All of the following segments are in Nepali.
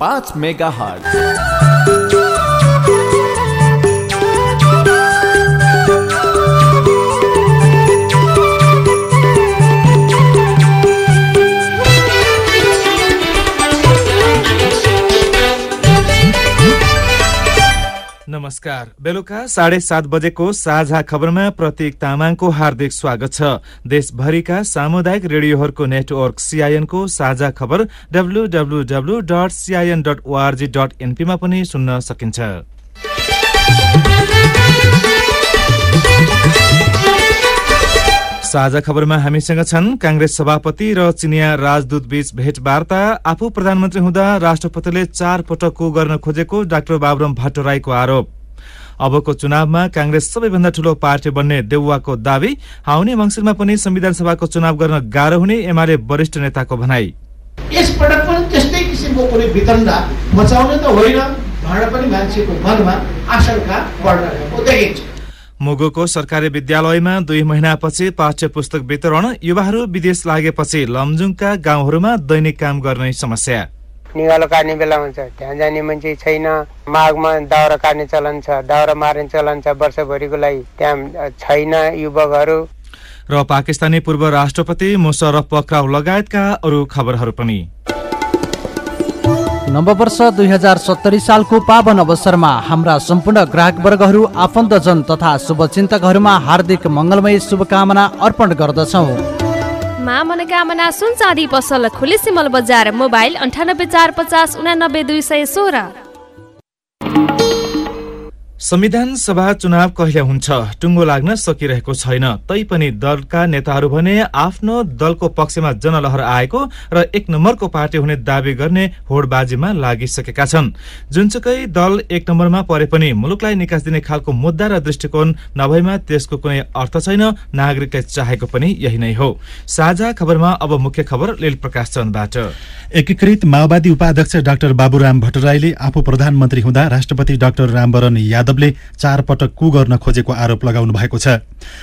पाँच मेगा हट नमस्कार। बेलुका साढे सात बजेको साझा खबरमा प्रतीक तामाङको हार्दिक स्वागत छ। देशभरिका सामुदायिक रेडियोहरूको नेटवर्क सीआईएनको साझा खबर WWW dot CIN dot ORG dot एनपीमा पनि सुन्न सकिन्छ। साझा खबरमा हामीसँग छन् काङ्ग्रेस सभापति र चिनिया राजदूत बीच भेटवार्ता। आफू प्रधानमन्त्री हुँदा राष्ट्रपतिले चार पटक को गर्न खोजेको डाक्टर बाबुराम भट्टराईको आरोप। अबको चुनावमा काङ्ग्रेस सबैभन्दा ठूलो पार्टी बन्ने देउवाको दावी आउने मङ्सिरमा पनि संविधान सभाको चुनाव गर्न गाह्रो हुने एमाले वरिष्ठ नेताको भनाई। यसपटक पनि त्यस्तै किसिमको कुनै मचाउने त होइन भाँडा पनि मान्छेको मनमा आशंका बढ्न देखिन्छ। मुगुको सरकारी विद्यालयमा दुई महिनापछि पाठ्य पुस्तक वितरण युवाहरू विदेश लागेपछि लमजुङका गाउँहरूमा दैनिक काम गर्ने समस्या। निगालो काट्ने बेला हुन्छ। त्यहाँ जाने मान्छे छैन। माघमा दाउरा काट्ने चलन छ दाउरा मार्ने चलन छ वर्षभरिको लागि। त्यहाँ छैन युवकहरू। र पाकिस्तानी पूर्व राष्ट्रपति मुशरफ पक्राउ लगायतका अरू खबरहरू पनि। नववर्ष दुई हजार सत्तरी सालको पावन अवसरमा हाम्रा सम्पूर्ण ग्राहक वर्गहरू आफन्तजन तथा शुभचिन्तकहरूमा हार्दिक मङ्गलमय शुभकामना अर्पण गर्दछौ। मा मनोकामना सुन चाँदी पसल खुले सिमल बजार मोबाइल अन्ठानब्बे चार पचास उनानब्बे दुई सय सोह्र। संविधान सभा चुनाव कहिले हुन्छ? टुङ्गो लाग्न सकिरहेको छैन। तैपनि दलका नेताहरू भने आफ्नो दलको पक्षमा जनलहर आएको र एक नम्बरको पार्टी हुने दावी गर्ने होडबाजीमा लागिसकेका छन्। जुनसुकै दल एक नम्बरमा परे पनि मुलुकलाई निकास दिने खालको मुद्दा र दृष्टिकोण नभएमा त्यसको कुनै अर्थ छैन। नागरिकले चाहेको पनि यही नै हो। साझा खबरमा अब मुख्य खबर लील प्रकाश चन्दबाट। एकीकृत माओवादी उपाध्यक्ष डाक्टर बाबुराम भट्टराईले आफू प्रधानमन्त्री हुँदा राष्ट्रपति डाक्टर रामवरण यादवले चार पटक कु गर्न खोजेको आरोप लगाउनु भएको छ।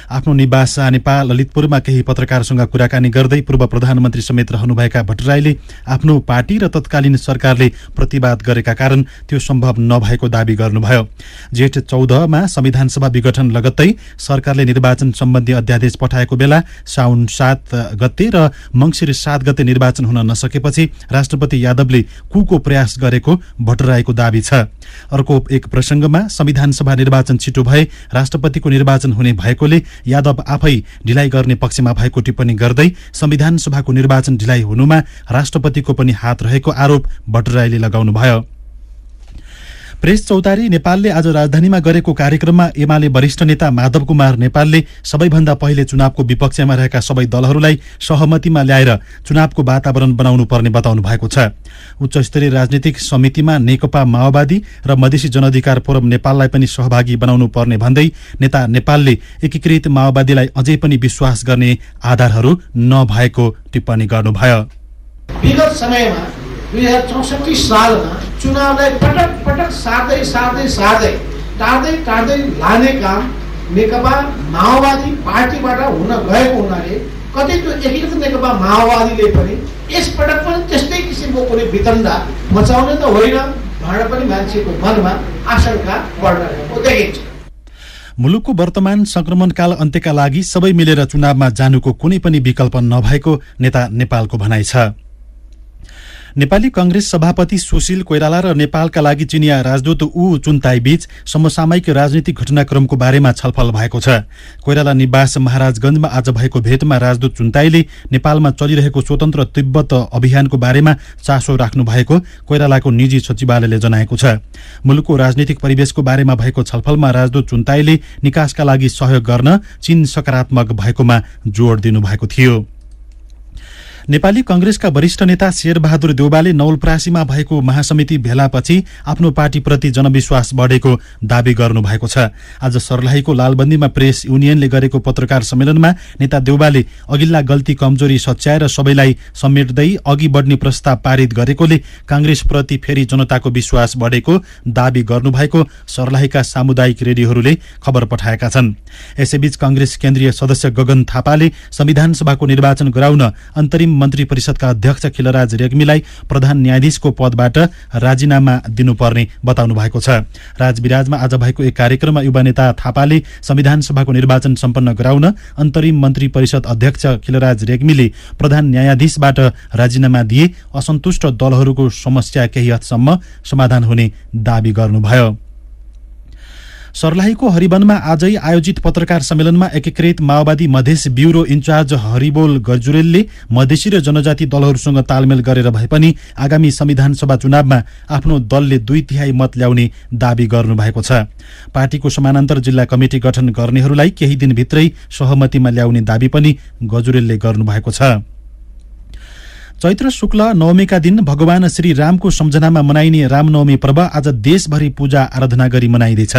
आफ्नो निवास नेपाल ललितपुरमा केही पत्रकारसँग कुराकानी गर्दै पूर्व प्रधानमन्त्री समेत रहनुभएका भट्टराईले आफ्नो पार्टी र तत्कालीन सरकारले प्रतिवाद गरेका कारण त्यो सम्भव नभएको दावी गर्नुभयो। जेठ चौधमा संविधान सभा विघटन लगत्तै सरकारले निर्वाचन सम्बन्धी अध्यादेश पठाएको बेला साउन सात गते र मङ्सिर सात गते निर्वाचन हुन नसकेपछि राष्ट्रपति यादवले कुको प्रयास गरेको भट्टराईको दावी छ। अर्को एक प्रसंगमा संविधान सभा निर्वाचन छिटो भए राष्ट्रपतिको निर्वाचन हुने भएकोले यादव आफै ढिलाइ गर्ने पक्षमा भएको टिप्पणी गर्दै संविधान सभाको निर्वाचन ढिलाइ हुनुमा राष्ट्रपतिको पनि हात रहेको आरोप भट्टराईले लगाउनुभयो। प्रेस चौतारी नेपालले आज राजधानीमा गरेको कार्यक्रममा एमाले वरिष्ठ नेता माधव कुमार नेपालले सबैभन्दा पहिले चुनावको विपक्षमा रहेका सबै दलहरूलाई सहमतिमा ल्याएर चुनावको वातावरण बनाउनु पर्ने बताउनु भएको छ। उच्च स्तरीय राजनीतिक समितिमा नेकपा माओवादी र मधेसी जनअधिकार फोरम नेपाललाई पनि सहभागी बनाउनु पर्ने भन्दै नेता नेपालले एकीकृत माओवादीलाई अझै पनि विश्वास गर्ने आधारहरू नभएको टिप्पणी गर्नुभयो। समयमा दुई हजार चौसठी सालमा चुनावलाई पटक पटक सार्दै सार्दै सार्दै टार्दै टार्दै लाने काम नेकपा माओवादी पार्टीबाट हुन गएको हुनाले कतै त्यो एकीकृत नेकपा माओवादीले पनि यसपटक पनि त्यस्तै किसिमको कुनै वितण्डा मचाउने त होइन भाँडा पनि मान्छेको मनमा आशंका बढ्न गएको देखिन्छ। मुलुकको वर्तमान संक्रमणकाल अन्त्यका लागि सबै मिलेर चुनावमा जानुको कुनै पनि विकल्प नभएको नेता नेपालको भनाइ छ। नेपाली कंग्रेस सभापति सुशील कोइराला र नेपालका लागि चिनिया राजदूत ऊ चुन्ताई बीच समसामयिक राजनीतिक घटनाक्रमको बारेमा छलफल भएको छ। कोइराला निवास महाराजगंजमा आज भएको भेटमा राजदूत चुन्ताईले नेपालमा चलिरहेको स्वतन्त्र तिब्बत अभियानको बारेमा चासो राख्नु भएको कोइरालाको निजी सचिवालयले जनाएको छ। मुलुकको राजनीतिक परिवेशको बारेमा भएको छलफलमा राजदूत चुन्ताईले निकासका लागि सहयोग गर्न चीन सकारात्मक भएकोमा जोड़ दिनुभएको थियो। नेपाली कंग्रेसका वरिष्ठ नेता शेरबहादुर देउबाले नवलप्रासीमा भएको महासमिति भेलापछि आफ्नो पार्टीप्रति जनविश्वास बढेको दावी गर्नुभएको छ। आज सर्लाहीको लालबन्दीमा प्रेस युनियनले गरेको पत्रकार सम्मेलनमा नेता देउबाले अघिल्ला गल्ती कमजोरी सच्याएर सबैलाई समेट्दै अघि बढ्ने प्रस्ताव पारित गरेकोले कांग्रेसप्रति फेरि जनताको विश्वास बढेको दावी गर्नुभएको सर्लाहीका सामुदायिक रेडियोहरूले खबर पठाएका छन्। यसैबीच कंग्रेस केन्द्रीय सदस्य गगन थापाले संविधान सभाको निर्वाचन गराउन अन्तरिम मन्त्री परिषदका अध्यक्ष खिलराज रेग्मीलाई प्रधान न्यायाधीशको पदबाट राजीनामा दिनुपर्ने बताउनु भएको छ। राजविराजमा आज भएको एक कार्यक्रममा युवा नेता थापाले संविधान सभाको निर्वाचन सम्पन्न गराउन अन्तरिम मन्त्री परिषद अध्यक्ष खिलराज रेग्मीले प्रधान न्यायाधीशबाट राजीनामा दिए। असन्तुष्ट दलहरूको समस्या केही हदसम्म समाधान हुने दावी गर्नुभयो। सर्लाहीको हरिवनमा आजै आयोजित पत्रकार सम्मेलनमा एकीकृत माओवादी मधेस ब्युरो इन्चार्ज हरिबोल गजुरेलले मधेसी र जनजाति दलहरूसँग तालमेल गरेर भए पनि आगामी संविधान सभा चुनावमा आफ्नो दलले दुई तिहाई मत ल्याउने दावी गर्नुभएको छ। पार्टीको समानान्तर जिल्ला कमिटी गठन गर्नेहरूलाई केही दिनभित्रै सहमतिमा ल्याउने दावी पनि गजुरेलले गर्नुभएको छ। चैत्र शुक्ल नवमीका दिन भगवान श्री रामको सम्झनामा मनाइने रामनवमी पर्व आज देशभरि पूजा आराधना गरी मनाइँदैछ।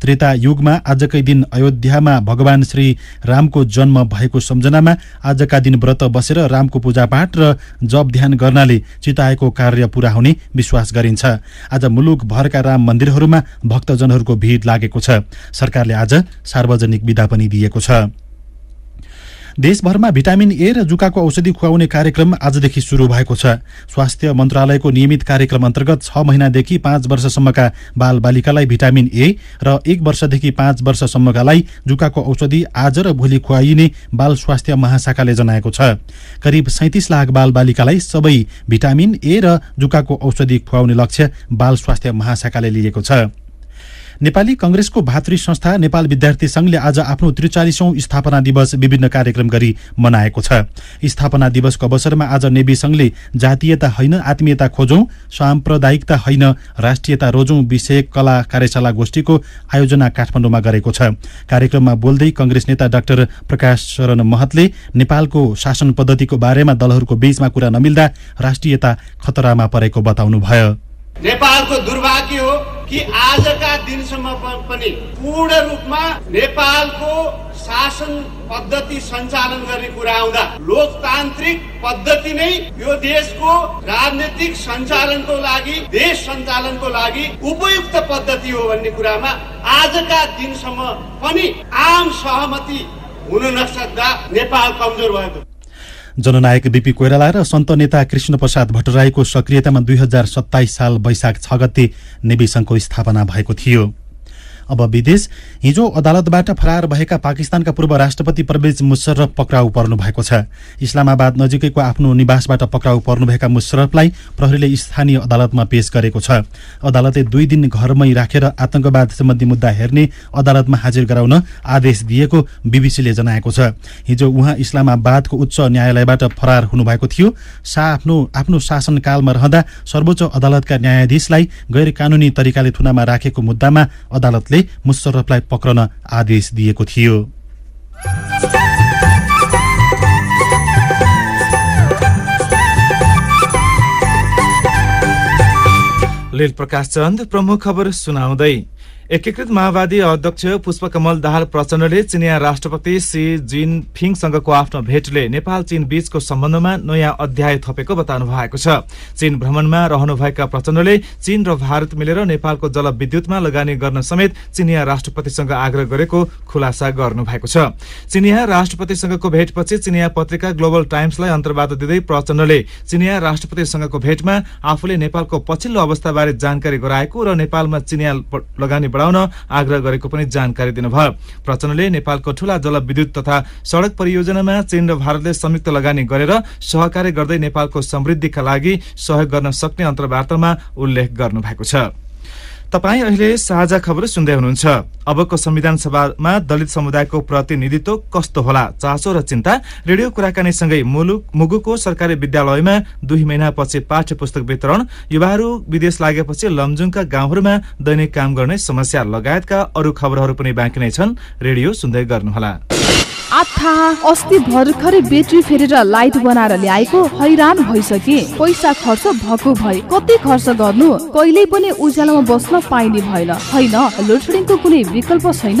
त्रेता युगमा आजकै दिन अयोध्यामा भगवान श्री रामको जन्म भएको सम्झनामा आजका दिन व्रत बसेर रामको पूजापाठ र जप ध्यान गर्नाले चिताएको कार्य पूरा हुने विश्वास गरिन्छ। आज मुलुकभरका राम मन्दिरहरूमा भक्तजनहरूको भीड़ लागेको छ। सरकारले आज सार्वजनिक विदा पनि दिएको छ। देशभरमा भिटामिन ए र जुकाको औषधि खुवाउने कार्यक्रम आजदेखि शुरू भएको छ। स्वास्थ्य मन्त्रालयको नियमित कार्यक्रम अन्तर्गत छ महिनादेखि पाँच वर्षसम्मका बाल बालिकालाई भिटामिन ए र एक वर्षदेखि पाँच वर्षसम्मकालाई जुकाको औषधि आज र भोलि खुवाइने बाल स्वास्थ्य महाशाखाले जनाएको छ। करिब सैतिस लाख बाल बालिकालाई सबै भिटामिन ए र जुकाको औषधि खुवाउने लक्ष्य बाल स्वास्थ्य महाशाखाले लिएको छ। नेपाली कंग्रेसको भातृ संस्था नेपाल विद्यार्थी संघले आज आफ्नो त्रिचालिसौं स्थापना दिवस विभिन्न कार्यक्रम गरी मनाएको छ। स्थापना दिवसको अवसरमा आज नेवी संघले जातीयता होइन आत्मीयता खोजौं साम्प्रदायिकता होइन राष्ट्रियता रोजौं विषय कला कार्यशाला गोष्ठीको आयोजना काठमाडौँमा गरेको छ। कार्यक्रममा बोल्दै कंग्रेस नेता डाक्टर प्रकाश शरण महतले नेपालको शासन पद्धतिको बारेमा दलहरूको बीचमा कुरा नमिल्दा राष्ट्रियता खतरामा परेको बताउनुभयो। नेपालको दुर्भाग्य हो कि आजका दिनसम्म पनि पूर्ण रूपमा नेपालको शासन पद्धति सञ्चालन गर्ने कुरा आउँदा लोकतान्त्रिक पद्धति नै यो देशको राजनीतिक सञ्चालनको लागि देश सञ्चालनको लागि उपयुक्त पद्धति हो भन्ने कुरामा आजका दिनसम्म पनि आम सहमति हुन नसक्दा नेपाल कमजोर भएको जननायक बीपी कोइराला र सन्त नेता कृष्ण प्रसाद भट्टराईको सक्रियतामा दुई हजार सत्ताइस साल वैशाख छ गते नेवी संघको स्थापना भएको थियो। अब विदेश। हिजो अदालतबाट फरार भएका पाकिस्तानका पूर्व राष्ट्रपति परवेज मुशर्रफ पक्राउ पर्नु भएको छ। इस्लामाबाद नजिकैको आफ्नो निवासबाट पक्राउ पर्नुभएका मुशर्रफलाई प्रहरीले स्थानीय अदालतमा पेश गरेको छ। अदालतले दुई दिन घरमै राखेर आतंकवाद सम्बन्धी मुद्दा हेर्ने अदालतमा हाजिर गराउन आदेश दिएको बीबीसीले जनाएको छ। हिजो उहाँ इस्लामाबादको उच्च न्यायालयबाट फरार हुनुभएको थियो। आफ्नो आफ्नो शासनकालमा रहँदा सर्वोच्च अदालतका न्यायाधीशलाई गैर कानूनी तरिकाले थुनामा राखेको मुद्दामा अदालतले मुशर्रफलाई पक्रन आदेश दिएको थियो। प्रकाश चन्द प्रमुख खबर सुनाउँदै एकीकृत माओवादी अध्यक्ष पुष्पकमल दाहाल प्रचण्डले चिनिया राष्ट्रपति सी जिन फिङसँगको आफ्नो भेटले नेपाल चीन बीचको सम्बन्धमा नयाँ अध्याय थपेको बताउनु भएको छ। चीन भ्रमणमा रहनुभएका प्रचण्डले चीन र भारत मिलेर नेपालको जलविद्युतमा लगानी गर्न समेत चिनिया राष्ट्रपतिसँग आग्रह गरेको खुलासा गर्नु भएको छ। चिनिया राष्ट्रपतिसँगको भेटपछि चिनिया पत्रिका ग्लोबल टाइम्सलाई अन्तर्वाद दिँदै प्रचण्डले चिनिया राष्ट्रपतिसँगको भेटमा आफूले नेपालको पछिल्लो अवस्थाबारे जानकारी गराएको र नेपालमा चिनिया लगानी बढाउन आग्रह गरेको पनि जानकारी दिनुभयो। प्रचण्डले नेपालको ठूला जलविद्युत तथा सड़क परियोजनामा चीन र भारतले संयुक्त लगानी गरेर सहकार्य गर्दै नेपालको समृद्धिका लागि सहयोग गर्न सक्ने अन्तर्वार्तामा उल्लेख गर्नु भएको छ। तपाईँ अहिले साझा खबर सुन्दै हुनुहुन्छ। अबको संविधान सभामा दलित समुदायको प्रतिनिधित्व कस्तो होला चासो र चिन्ता रेडियो कुराकानीसँगै मुलुक मुगुको सरकारी विद्यालयमा दुई महिनापछि पाठ्य पुस्तक वितरण युवाहरू विदेश लागेपछि लमजुङका गाउँहरूमा दैनिक काम गर्ने समस्या लगायतका अरू खबरहरू पनि बाँकी नै छन्। रेडियो सुन्दै गर्नुहोला। आथा अस्ति भर्खरै ब्याट्री फेरेर लाइट बनाएर ल्याएको हैरान भइसके। पैसा खर्च भएको भए कति खर्च गर्नु? कहिल्यै पनि उज्यालोमा बस्न पाइने भएन। होइन लोडसेडिङको कुनै विकल्प छैन।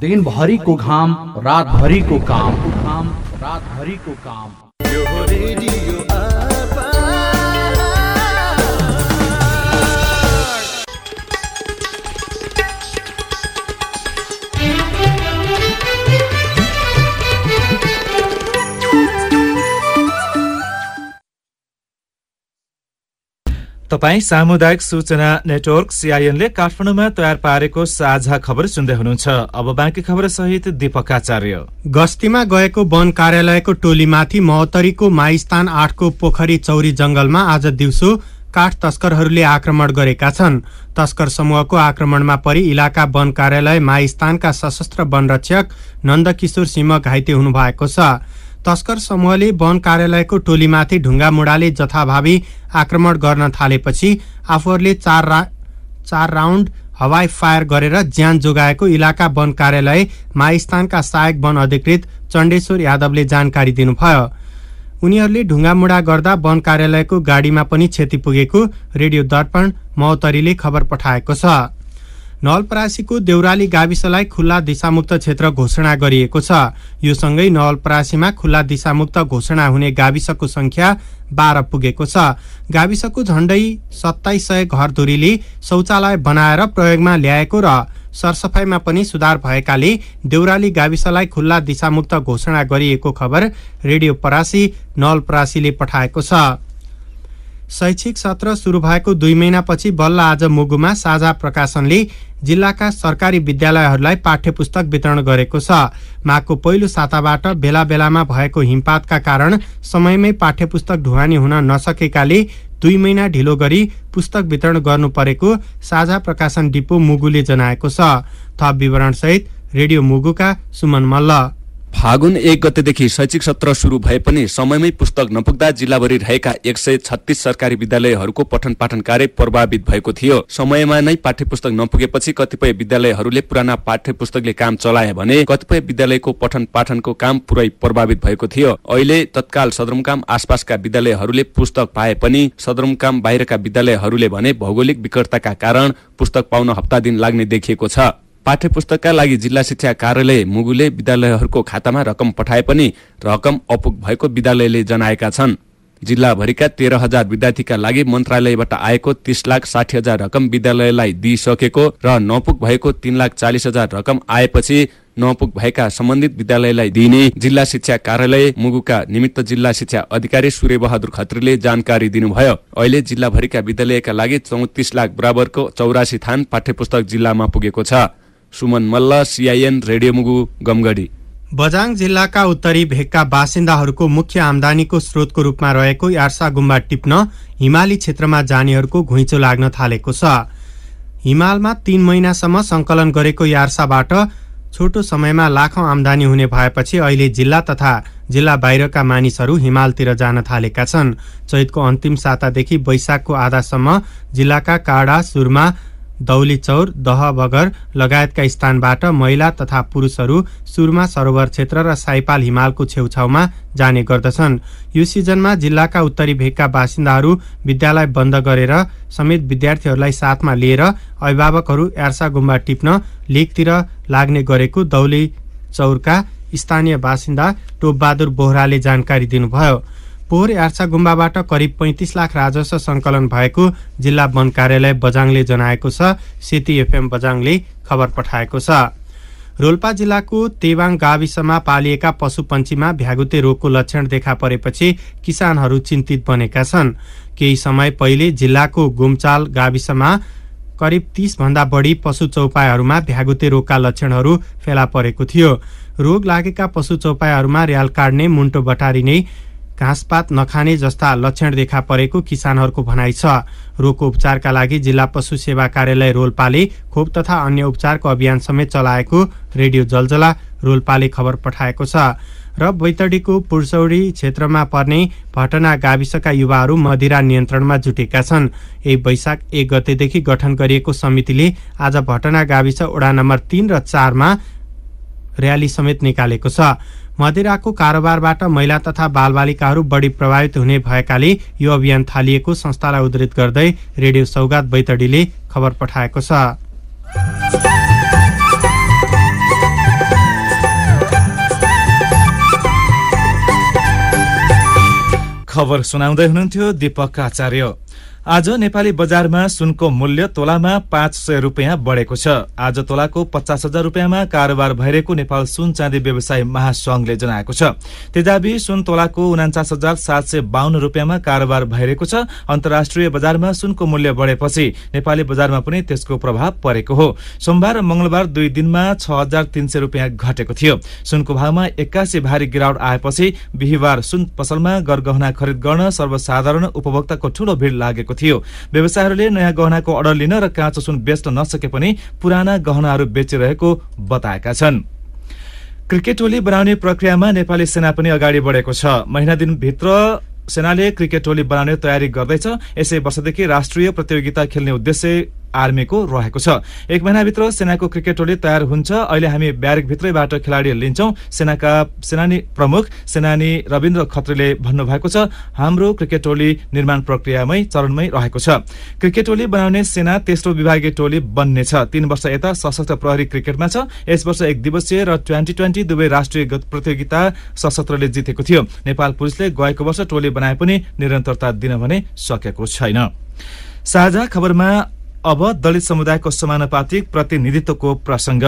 दिन भरी को घाम रात भरी को काम। रात भरी को काम। रेडियो। तपाईँ सामुदायिक सूचना नेटवर्क सिआइएनले काठमाडौँमा तयार पारेको साझा खबर सुन्दै हुनुहुन्छ। अब बाँकी खबर सहित दीपक आचार्य। गस्तीमा गएको वन कार्यालयको टोलीमाथि महोत्तरीको माइस्थान आठको पोखरी चौरी जंगलमा आज दिउँसो काठ तस्करहरूले आक्रमण गरेका छन्। तस्कर समूहको आक्रमणमा परि इलाका वन कार्यालय माइस्थानका सशस्त्र वनरक्षक नन्दकिशोर सिंह घाइते हुनुभएको छ। तस्कर समूहले वन कार्यालयको टोलीमाथि ढुङ्गा मुढाले जथाभावी आक्रमण गर्न थालेपछि आफूहरूले चार रा चार राउन्ड हवाई फायर गरेर ज्यान जोगाएको इलाका वन कार्यालय माइस्थानका सहायक वन अधिकृत चण्डेश्वर यादवले जानकारी दिनुभयो। उनीहरूले ढुङ्गामुढा गर्दा वन कार्यालयको गाडीमा पनि क्षति पुगेको रेडियो दर्पण महोत्तरीले खबर पठाएको छ। नवलपरासीको देउराली गाविसलाई खुल्ला दिशामुक्त क्षेत्र घोषणा गरिएको छ। यो सँगै नवलपरासीमा खुल्ला दिशामुक्त घोषणा हुने गाविसको संख्या बाह्र पुगेको छ। गाविसको झण्डै सत्ताइस सय घरधुरीले शौचालय बनाएर प्रयोगमा ल्याएको र सरसफाइमा पनि सुधार भएकाले देउराली गाविसलाई खुल्ला दिशामुक्त घोषणा गरिएको खबर रेडियो परासी नवलपरासीले पठाएको छ। शैक्षिक सत्र सुरु भएको दुई महिनापछि बल्ल आज मुगुमा साझा प्रकाशनले जिल्लाका सरकारी विद्यालयहरूलाई पाठ्य पुस्तक वितरण गरेको छ। माघको पहिलो साताबाट बेला बेलामा भएको हिमपातका कारण समयमै पाठ्य पुस्तक ढुवानी हुन नसकेकाले दुई महिना ढिलो गरी पुस्तक वितरण गर्नु परेको साझा प्रकाशन डिपो मुगुले जनाएको छ। थप विवरणसहित रेडियो मुगुका सुमन मल्ल। फागुन एक गतेदेखि शैक्षिक सत्र शुरू भए पनि समयमै पुस्तक नपुग्दा जिल्लाभरि रहेका एक सय छत्तीस सरकारी विद्यालयहरूको पठन पाठन कार्य प्रभावित भएको थियो। समयमा नै पाठ्य पुस्तक नपुगेपछि कतिपय विद्यालयहरूले पुराना पाठ्य पुस्तकले काम चलाए भने कतिपय विद्यालयको पठन पाठनको काम पुरै प्रभावित भएको थियो। अहिले तत्काल सदरमुकाम आसपासका विद्यालयहरूले पुस्तक पाए पनि सदरमुकाम बाहिरका विद्यालयहरूले भने भौगोलिक विकटताका कारण पुस्तक पाउन हप्ता दिन लाग्ने देखिएको छ। पाठ्य पुस्तकका लागि जिल्ला शिक्षा कार्यालय मुगुले विद्यालयहरूको खातामा रकम पठाए पनि रकम अपुग भएको विद्यालयले जनाएका छन्। जिल्लाभरिका तेह्र हजार विद्यार्थीका लागि मन्त्रालयबाट आएको तीस लाख साठी हजार रकम विद्यालयलाई दिइसकेको र नपुग भएको तीन लाख चालिस हजार रकम आएपछि नपुग भएका सम्बन्धित विद्यालयलाई दिइने जिल्ला शिक्षा कार्यालय मुगुका निमित्त जिल्ला शिक्षा अधिकारी सूर्य बहादुर खत्रीले जानकारी दिनुभयो। अहिले जिल्लाभरिका विद्यालयका लागि चौतिस लाख बराबरको चौरासी थान पाठ्य जिल्लामा पुगेको छ। सुमन मल्ल सिआइएन रेडियो मुगु गमगढी बझाङ जिल्लाका उत्तरी भेगका बासिन्दाहरूको मुख्य आमदानीको स्रोतको रूपमा रहेको यार्सा गुम्बा टिप्न हिमाली क्षेत्रमा जानेहरूको घुइँचो लाग्न थालेको छ। हिमालमा तीन महिनासम्म सङ्कलन गरेको यार्साबाट छोटो समयमा लाखौँ आमदानी हुने भएपछि अहिले जिल्ला तथा जिल्ला बाहिरका मानिसहरू हिमालतिर जान थालेका छन्। चैतको अन्तिम सातादेखि वैशाखको आधासम्म जिल्लाका काडा सुरमा दौली चौर दह बगर लगायतका स्थानबाट महिला तथा पुरुषहरू सुरमा सरोवर क्षेत्र र साइपाल हिमालको छेउछाउमा जाने गर्दछन्। यो सिजनमा जिल्लाका उत्तरी भेगका बासिन्दाहरू विद्यालय बन्द गरेर समेत विद्यार्थीहरूलाई साथमा लिएर अभिभावकहरू यार्सा गुम्बा टिप्न लेकतिर लाग्ने गरेको दौली चौरका स्थानीय बासिन्दा टोपबहादुर बोहराले जानकारी दिनुभयो। पोहोर यार्सा गुम्बाबाट करिब पैँतिस लाख राजस्व सङ्कलन भएको जिल्ला वन कार्यालय बजाङले जनाएको छ। सेती एफएम बजाङले खबर पठाएको छ। रोल्पा जिल्लाको तेवाङ गाविसमा पालिएका पशुपन्छीमा भ्यागुते रोगको लक्षण देखा परेपछि किसानहरू चिन्तित बनेका छन्। केही समय पहिले जिल्लाको गुम्चाल गाविसमा करिब तीस भन्दा बढी पशु चौपायाहरूमा भ्यागुते रोगका लक्षणहरू फेला परेको थियो। रोग लागेका पशु चौपायाहरूमा र्याल काट्ने मुन्टो बटारिने घाँसपात नखाने जस्ता लक्षण देखा परेको किसानहरूको भनाइ छ। रोगको उपचारका लागि जिल्ला पशु सेवा कार्यालय रोल्पाले खोप तथा अन्य उपचारको अभियान समेत चलाएको रेडियो जलजला रोल्पाले खबर पठाएको छ। र बैतडीको पुर्सौडी क्षेत्रमा पर्ने भटना गाविसका युवाहरू मदिरा नियन्त्रणमा जुटेका छन्। यही वैशाख एक गतेदेखि गठन गरिएको समितिले आज भटना गाविस वडा नम्बर तीन र चारमा र्याली समेत निकालेको छ। मदिराको कारोबारबाट महिला तथा बालबालिकाहरू बढी प्रभावित हुने भएकाले यो अभियान थालिएको संस्थालाई उद्धृत गर्दै रेडियो सौगात बैतडीले खबर पठाएको छ। खबर सुनाउँदै हुनुहुन्थ्यो दीपक आचार्य। आज नेपाली बजारमा सुनको मूल्य तोलामा पाँच सय रुपियाँ बढेको छ। आज तोलाको पचास हजार रुपियाँमा कारोबार भइरहेको नेपाल सुन चाँदी व्यवसाय महासंघले जनाएको छ। तेजाबी सुन तोलाको उनाचास हजार सात सय बाहन्न रुपियाँमा कारोबार भइरहेको छ। अन्तर्राष्ट्रिय बजारमा सुनको मूल्य बढेपछि नेपाली बजारमा पनि त्यसको प्रभाव परेको हो। सोमबार र मंगलबार दुई दिनमा छ हजार तीन सय रुपियाँ घटेको थियो। सुनको भावमा एक्कासी भारी गिरावट आएपछि बिहिबार सुन पसलमा गरगहना खरिद गर्न सर्वसाधारण उपभोक्ताको ठूलो भीड़ लागेको थियो। व्यवसायहरूले नयाँ गहनाको अर्डर लिन र काँचो सुन बेच्न नसके पनि पुराना गहनाहरू बेचिरहेको बताएका छन्। क्रिकेट टोली बनाउने प्रक्रियामा नेपाली सेना पनि अगाडि बढेको छ। महिना दिनभित्र सेनाले क्रिकेट टोली बनाउने तयारी गर्दैछ। यसै वर्षदेखि राष्ट्रिय प्रतियोगिता खेल्ने उद्देश्य आर्मीको रहेको छ। एक महिनाभित्र सेनाको क्रिकेट टोली तयार हुन्छ। अहिले हामी ब्यारेकभित्रैबाट खेलाडी लिन्छौं। सेनाका सेनानी प्रमुख सेनानी रविन्द्र खत्रीले भन्नुभएको छ हाम्रो क्रिकेट टोली निर्माण प्रक्रियामै चरणमै रहेको छ। क्रिकेट टोली बनाउने सेना तेस्रो विभागीय टोली बन्नेछ तीन वर्ष यता सशस्त्र प्रहरी क्रिकेटमा छ। यस वर्ष एक दिवसीय र ट्वेन्टी ट्वेन्टी दुवै राष्ट्रिय प्रतियोगिता सशस्त्रले जितेको थियो। नेपाल पुलिसले गएको वर्ष टोली बनाए पनि निरन्तरता दिन भने सकेको छैन। साझा खबरमा अब दलित समुदायको समानुपातिक प्रतिनिधित्वको प्रसंग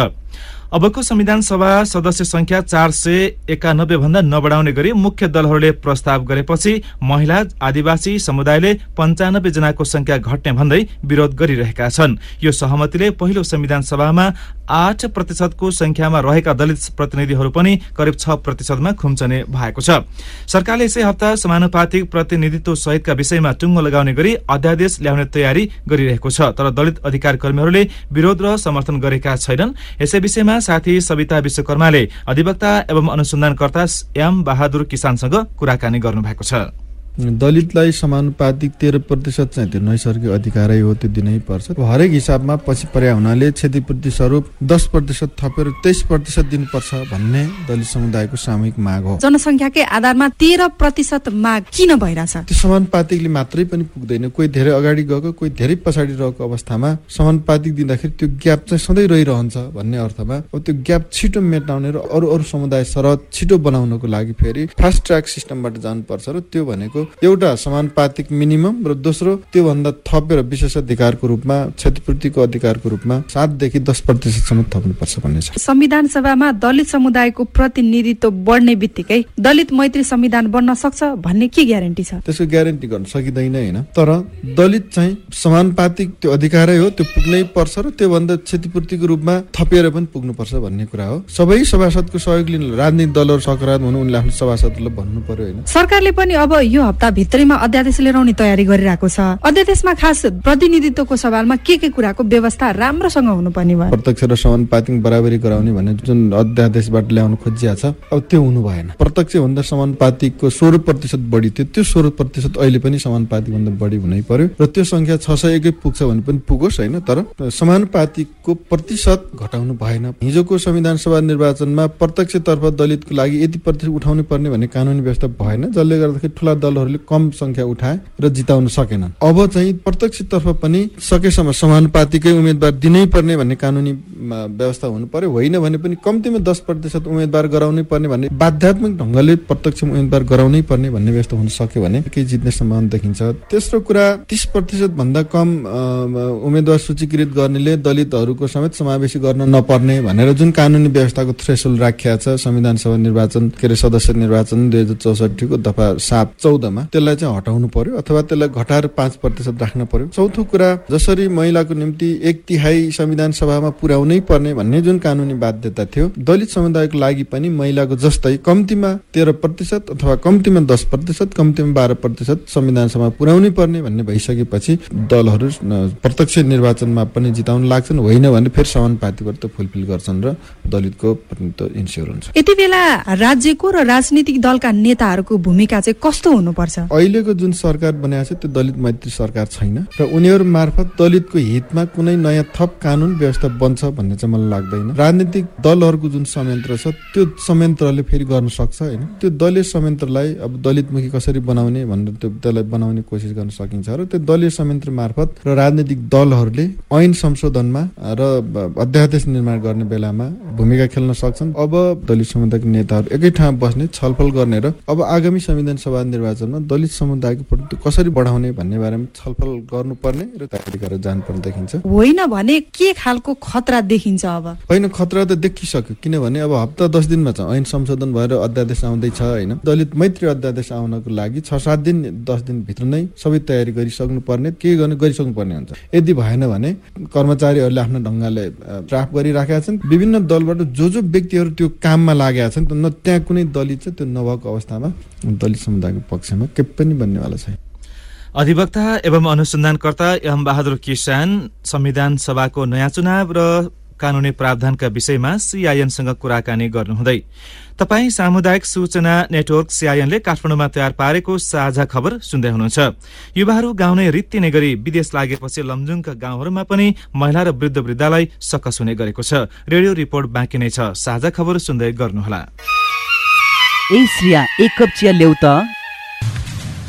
अबको संविधान सभा सदस्य संख्या चार सय एकानब्बे भन्दा नबढाउने गरी मुख्य दलहरूले प्रस्ताव गरेपछि महिला आदिवासी समुदायले पञ्चानब्बे जनाको संख्या घट्ने भन्दै विरोध गरिरहेका छन्। यो सहमतिले पहिलो संविधान सभामा आठ प्रतिशतको संख्यामा रहेका दलित प्रतिनिधिहरू पनि करिब छ प्रतिशतमा खुम्चने भएको छ। सरकारले यसै हप्ता समानुपातिक प्रतिनिधित्व सहितका विषयमा टुङ्गो लगाउने गरी अध्यादेश ल्याउने तयारी गरिरहेको छ तर दलित अधिकार कर्मीहरूले विरोध र समर्थन गरेका छैनन्। यसै विषयमा साथी सविता विश्वकर्माले अधिवक्ता एवं अनुसन्धानकर्ता एम बहादुर किसानसँग कुराकानी गर्नु भएको छ। दलितलाई समानुपातिक तेह्र प्रतिशत चाहिँ त्यो नैसर्गिक अधिकारै हो त्यो दिनै पर्छ। हरेक हिसाबमा पछि पर्या हुनाले क्षतिपूर्ति स्वरूप दस प्रतिशत थपेर तेइस प्रतिशत दिनुपर्छ भन्ने दलित समुदायको सामूहिक माग हो। जनसङ्ख्याकै आधारमा तेह्र प्रतिशत माग किन भइरहेछ? त्यो समानुपातिकले मात्रै पनि पुग्दैन। कोही धेरै अगाडि गएको कोही धेरै पछाडि रहेको अवस्थामा समानुपातिक दिँदाखेरि त्यो ग्याप चाहिँ सधैँ रहिरहन्छ भन्ने अर्थमा अब त्यो ग्याप छिटो मेटाउने र अरू अरू समुदाय सरह छिटो बनाउनको लागि फेरि फास्ट ट्र्याक सिस्टमबाट जानुपर्छ र त्यो भनेको एउटा समानुपातिक मिनिमम र दोस्रो त्योभन्दा थपेर विशेष अधिकारको रूपमा क्षतिपूर्तिको अधिकारको रूपमा सातदेखि दस प्रतिशतसम्म थप्नुपर्छ भन्ने छ। संविधान सभामा दलित समुदायको प्रतिनिधित्व बढ्ने बित्तिकै दलित मैत्री संविधान बन्न सक्छ भन्ने के ग्यारेन्टी छ? त्यसको ग्यारेन्टी गर्न सकिँदैन होइन। तर दलित चाहिँ समानुपातिक त्यो अधिकारै हो त्यो पुग्नै पर्छ र त्योभन्दा क्षतिपूर्तिको रूपमा थपेर पनि पुग्नुपर्छ भन्ने कुरा हो। सबै सभासदको सहयोग लिनु राजनीतिक दलहरू सकारात्मक हुनु उनले आफ्नो सभासदलाई भन्नु पर्यो होइन। सरकारले पनि अब यो हप्ता भित्रैमा अध्यादेश लिएर आउने तयारी गरिरहेको छ। अध्यादेशमा खास प्रतिनिधित्वको सवालमा के के कुराको व्यवस्था राम्रोसँग हुनुपर्ने भयो? प्रत्यक्ष र समानुपातिक बराबरी गराउने भन्ने जुन अध्यादेशबाट ल्याउनु खोजिया छ अब त्यो हुनु भएन। प्रत्यक्ष भन्दा समानुपातिकको सोह्र प्रतिशत बढी थियो त्यो सोह्र प्रतिशत अहिले पनि समानुपातिक भन्दा बढी हुनै पर्यो र त्यो संख्या छ सय एकै पुग्छ भने पनि पुगोस् होइन? तर समानुपातिकको प्रतिशत घटाउनु भएन। हिजोको संविधान सभा निर्वाचनमा प्रत्यक्षतर्फ दलितको लागि यति प्रतिशत उठाउनु पर्ने भन्ने कानुनी व्यवस्था भएन जसले गर्दाखेरि ठुला दल दलहरूले कम संख्या उठाए र जिताउन सकेनन्। अब चाहिँ प्रत्यक्षतर्फ पनि सकेसम्म समानुपातिकै उम्मेद्वार दिनै पर्ने भन्ने कानुनी व्यवस्था हुनु पर्यो। होइन भने पनि कम्तीमा दस प्रतिशत उम्मेद्वार गराउनै पर्ने भन्ने बाध्यात्मक ढङ्गले प्रत्यक्ष उम्मेद्वार गराउनै पर्ने भन्ने व्यवस्था हुन सक्यो भने केही जित्ने सम्भावना देखिन्छ। तेस्रो कुरा तिस प्रतिशत भन्दा कम उम्मेद्वार सूचीकृत गर्नेले दलितहरूको समेत समावेशी गर्न नपर्ने भनेर जुन कानुनी व्यवस्थाको थ्रेसोल राखिया छ संविधान सभा निर्वाचन के अरे सदस्य निर्वाचन दुई हजार चौसठीको दफा सात चौधमा त्यसलाई चाहिँ हटाउनु पर्यो अथवा त्यसलाई घटाएर पाँच प्रतिशत राख्न पर्यो। चौथो कुरा जसरी महिलाको निम्ति एक तिहाई संविधान सभामा पुर्याउनै पर्ने भन्ने जुन कानुनी बाध्यता थियो दलित समुदायको लागि पनि महिलाको जस्तै कम्तीमा तेह्र प्रतिशत अथवा कम्तीमा दस प्रतिशत कम्तीमा बाह्र प्रतिशत संविधान सभा पुर्याउनै पर्ने भन्ने भइसकेपछि दलहरू प्रत्यक्ष निर्वाचनमा पनि जिताउन लाग्छन् होइन भने फेरि समानुपातिबाट फुलफिल गर्छन् र दलितको इन्स्योर हुन्छ। यति बेला राज्यको र राजनीतिक दलका नेताहरूको भूमिका चाहिँ कस्तो हुनुपर्छ अहिलेको जुन सरकार बनाएको छ त्यो दलित मैत्री सरकार छैन। र उनीहरू मार्फत दलितको हितमा कुनै नयाँ थप कानुन व्यवस्था बन्छ भन्ने चाहिँ मलाई लाग्दैन। राजनीतिक दलहरूको जुन संयन्त्र छ त्यो संयन्त्रले फेरि गर्न सक्छ होइन? त्यो दलीय संयन्त्रलाई अब दलितमुखी कसरी बनाउने भनेर त्यो त्यसलाई बनाउने कोसिस गर्न सकिन्छ। र त्यो दलीय संयन्त्र मार्फत र राजनीतिक दलहरूले ऐन संशोधनमा र अध्यादेश निर्माण गर्ने बेलामा भूमिका खेल्न सक्छन्। अब दलित समुदायको नेताहरू एकै ठाउँ बस्ने छलफल गर्ने र अब आगामी संविधान सभा दलित समुदायको प्रतिनिधित्व कसरी बढाउने भन्ने बारेमा छलफल गर्नुपर्ने र तयारी गरेर जानुपर्ने देखिन्छ। होइन भने के खालको खतरा देखिन्छ अब? होइन खतरा त देखिसक्यो किनभने अब हप्ता दस दिनमा छ ऐन संशोधन भएर अध्यादेश आउँदैछ होइन? दलित मैत्री अध्यादेश आउनको लागि छ सात दिन दस दिनभित्र नै सबै तयारी गरिसक्नु पर्ने के गर्ने गरिसक्नु पर्ने हुन्छ। यदि भएन भने कर्मचारीहरूले आफ्नो ढङ्गले ड्राफ्ट गरिराखेका छन्। विभिन्न दलबाट जो जो व्यक्तिहरू त्यो काममा लागेका छन् न त्यहाँ कुनै दलित छ त्यो नभएको अवस्थामा दलित समुदायको पक्षमा के पनि बन्नेवाला छैन। अधिवक्ता एवं अनुसन्धानकर्ता एवं बहादुर किसान संविधान सभाको नयाँ चुनाव र कानूनी प्रावधानका विषयमा सीआईएनसँग कुराकानी गर्नुहुँदै तपाई सामुदायिक सूचना नेटवर्क सीआईएनले काठमाडौँमा तयार पारेको साझा खबर सुन्दै हुनुहुन्छ। युवाहरू गाउँ नै रित्तिने गरी विदेश लागेपछि लमजुङका गाउँहरूमा पनि महिला र वृद्ध वृद्धालाई सकस हुने गरेको छ। रेडियो रिपोर्ट बाँकी नै छ। साझा खबर सुन्दै गर्नुहोला। ए श्रिया एक कप चिया ल्याउ त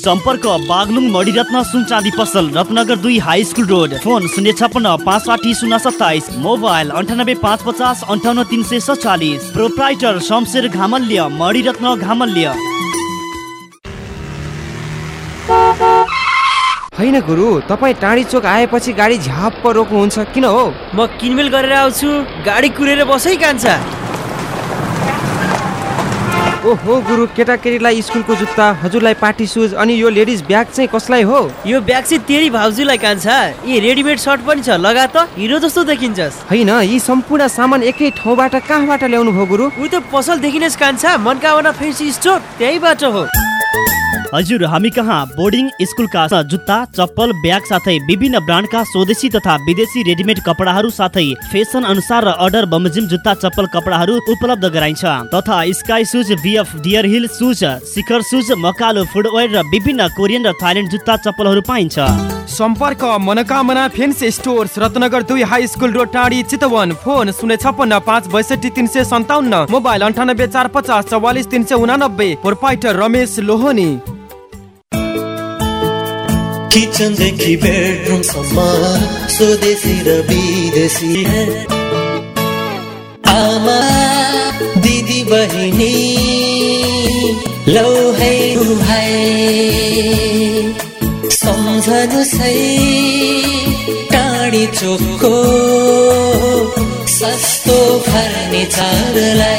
सम्पर्क बागलुङ मणिरत्न सुन चाँदी पसल रत्नगर दुई हाई स्कुल रोड। फोन शून्य छपन्न पाँच साठी शून्य सत्ताइस। मोबाइल अन्ठानब्बे पाँच पचास अन्ठाउन्न तिन सय सत्तालिस प्रोप्राइटर शमशेर घामल्य मणिरत्न घामल्य। होइन गुरु तपाईँ टाढी चोक आएपछि गाडी झ्याप्प रोक्नुहुन्छ किन हो? म किनमेल गरेर आउँछु गाडी कुरेर बसै कान्छ। ओहो गुरु केटाकेटीलाई स्कुलको जुत्ता हजुरलाई पार्टी सुज अनि यो लेडिज ब्याग चाहिँ कसलाई हो? यो ब्याग चाहिँ तेरी भाउजूलाई कान्छ। यी रेडिमेड सर्ट पनि छ लगा त हिरो जस्तो देखिन्छस्। होइन यी सम्पूर्ण सामान एकै ठाउँबाट कहाँबाट ल्याउनु भयो गुरु? ऊ त पसल देखिनेस् कान्छ मनकामना फेन्सी स्टोर त्यहीबाट हो। हजुर हामी कहाँ? बोर्डिङ स्कुलका जुत्ता चप्पल ब्याग साथै विभिन्न ब्रान्डका स्वदेशी तथा विदेशी रेडिमेड कपडाहरू साथै फेसन अनुसार र अर्डर बमजिम जुत्ता चप्पल कपडाहरू उपलब्ध गराइन्छ। तथा sky shoes BF deer hill shoes Shikhar shoes Makalu footwear र विभिन्न कोरियन र थाइल्यान्ड जुत्ता चप्पलहरू पाइन्छ। सम्पर्क मनोकामना फेन्सी स्टोर्स रत्नगर दुई हाई स्कुल रोड टाढी चितवन। फोन शून्य छप्पन्न पाँच बैसठी तिन सय सन्ताउन्न। मोबाइल अन्ठानब्बे चार पचास चौवालिस तिन सय उनानब्बे। प्रोपाइटर रमेश लोहनी। किचनदेखि बेडरुमसम्म स्वदेशी र विदेशी आमा दिदी बहिनी लौ है सम्झनु सही टाढी चोकको सस्तो फर्निचरलाई।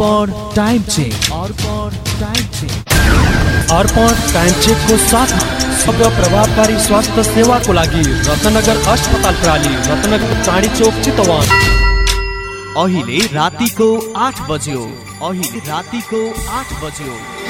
Arpan time check. Arpan time check. Arpan time चेकको साथमा शब्द प्रभावकारी स्वास्थ्य सेवाको लागि रत्नगर अस्पताल प्रणाली रत्नगर चाँडी चोक चितवन। अहिले रातिको आठ बज्यो। अहिले रातिको आठ बज्यो।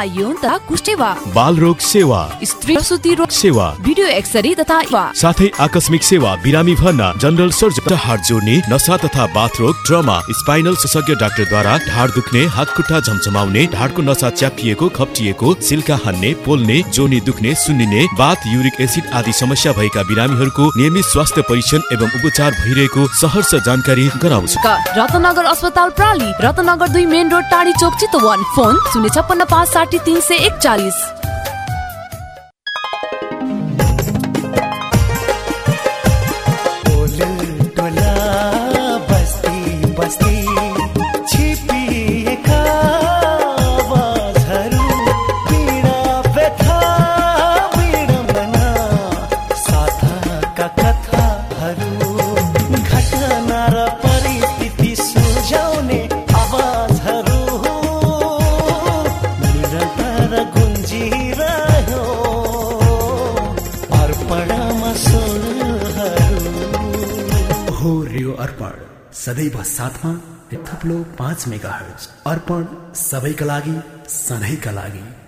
यौन तथा कुष्ठेवा बाल रोग सेवा। स्त्री प्रसुति रोग सेवा। भिडियो एक्सरे तथा साथै आकस्मिक सेवा बिरामी भर्ना जनरल सर्जन हात जोड्ने नसा तथा बाथरोग ट्रमा स्पाइनल विशेषज्ञ डाक्टरद्वारा ढाड दुख्ने हात खुट्टा झमझमाउने ढाडको नसा च्यापिएको खप्टिएको सिल्का हान्ने पोल्ने जोनी दुख्ने सुन्निने बाथ युरिक एसिड आदि समस्या भएका बिरामीहरूको नियमित स्वास्थ्य परीक्षण एवं उपचार भइरहेको सहर्ष जानकारी गराउँछ। रत्नगर अस्पताल प्राली रत्नगर दुई मेन रोड टाढी चोक चितवन। फोन शून्य छप्पन्न पाँच साठी तिन एक एकचालिस सदैव साथमा थप्लो पाँच मेगा अर्पण सबैका लागि सधैँका लागि।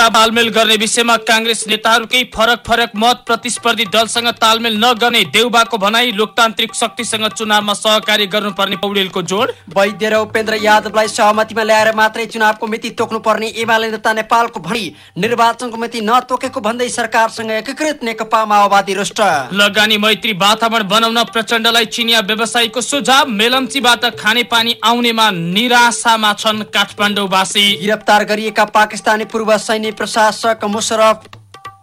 चुनाव तालमेल गर्ने विषयमा काङ्ग्रेस नेताहरूकै फरक फरक मत प्रतिस्पर्धी दलसँग तालमेल नगर्ने देउबाको भनाई लोकतान्त्रिक शक्तिसँग चुनावमा सहकारी गर्नुपर्ने पौडेलको जोड। वैद्य र उपेन्द्र यादवलाई सहमतिमा ल्याएर मात्रै चुनावको मिति तोक्नु पर्ने एमाले नेता नेपालको भनी निर्वाचनको मिति नतोकेको भन्दै सरकारसँग एकीकृत नेकपा माओवादी रुष्ट। लगानी मैत्री वातावरण बनाउन प्रचण्डलाई चिनिया व्यवसायीको सुझाव मेलम्चीबाट खानेपानी आउनेमा निराशामा छन् काठमाडौँवासी। गिरफ्तार गरिएका पाकिस्तानी पूर्व सैन्य प्रशासक मुशरफ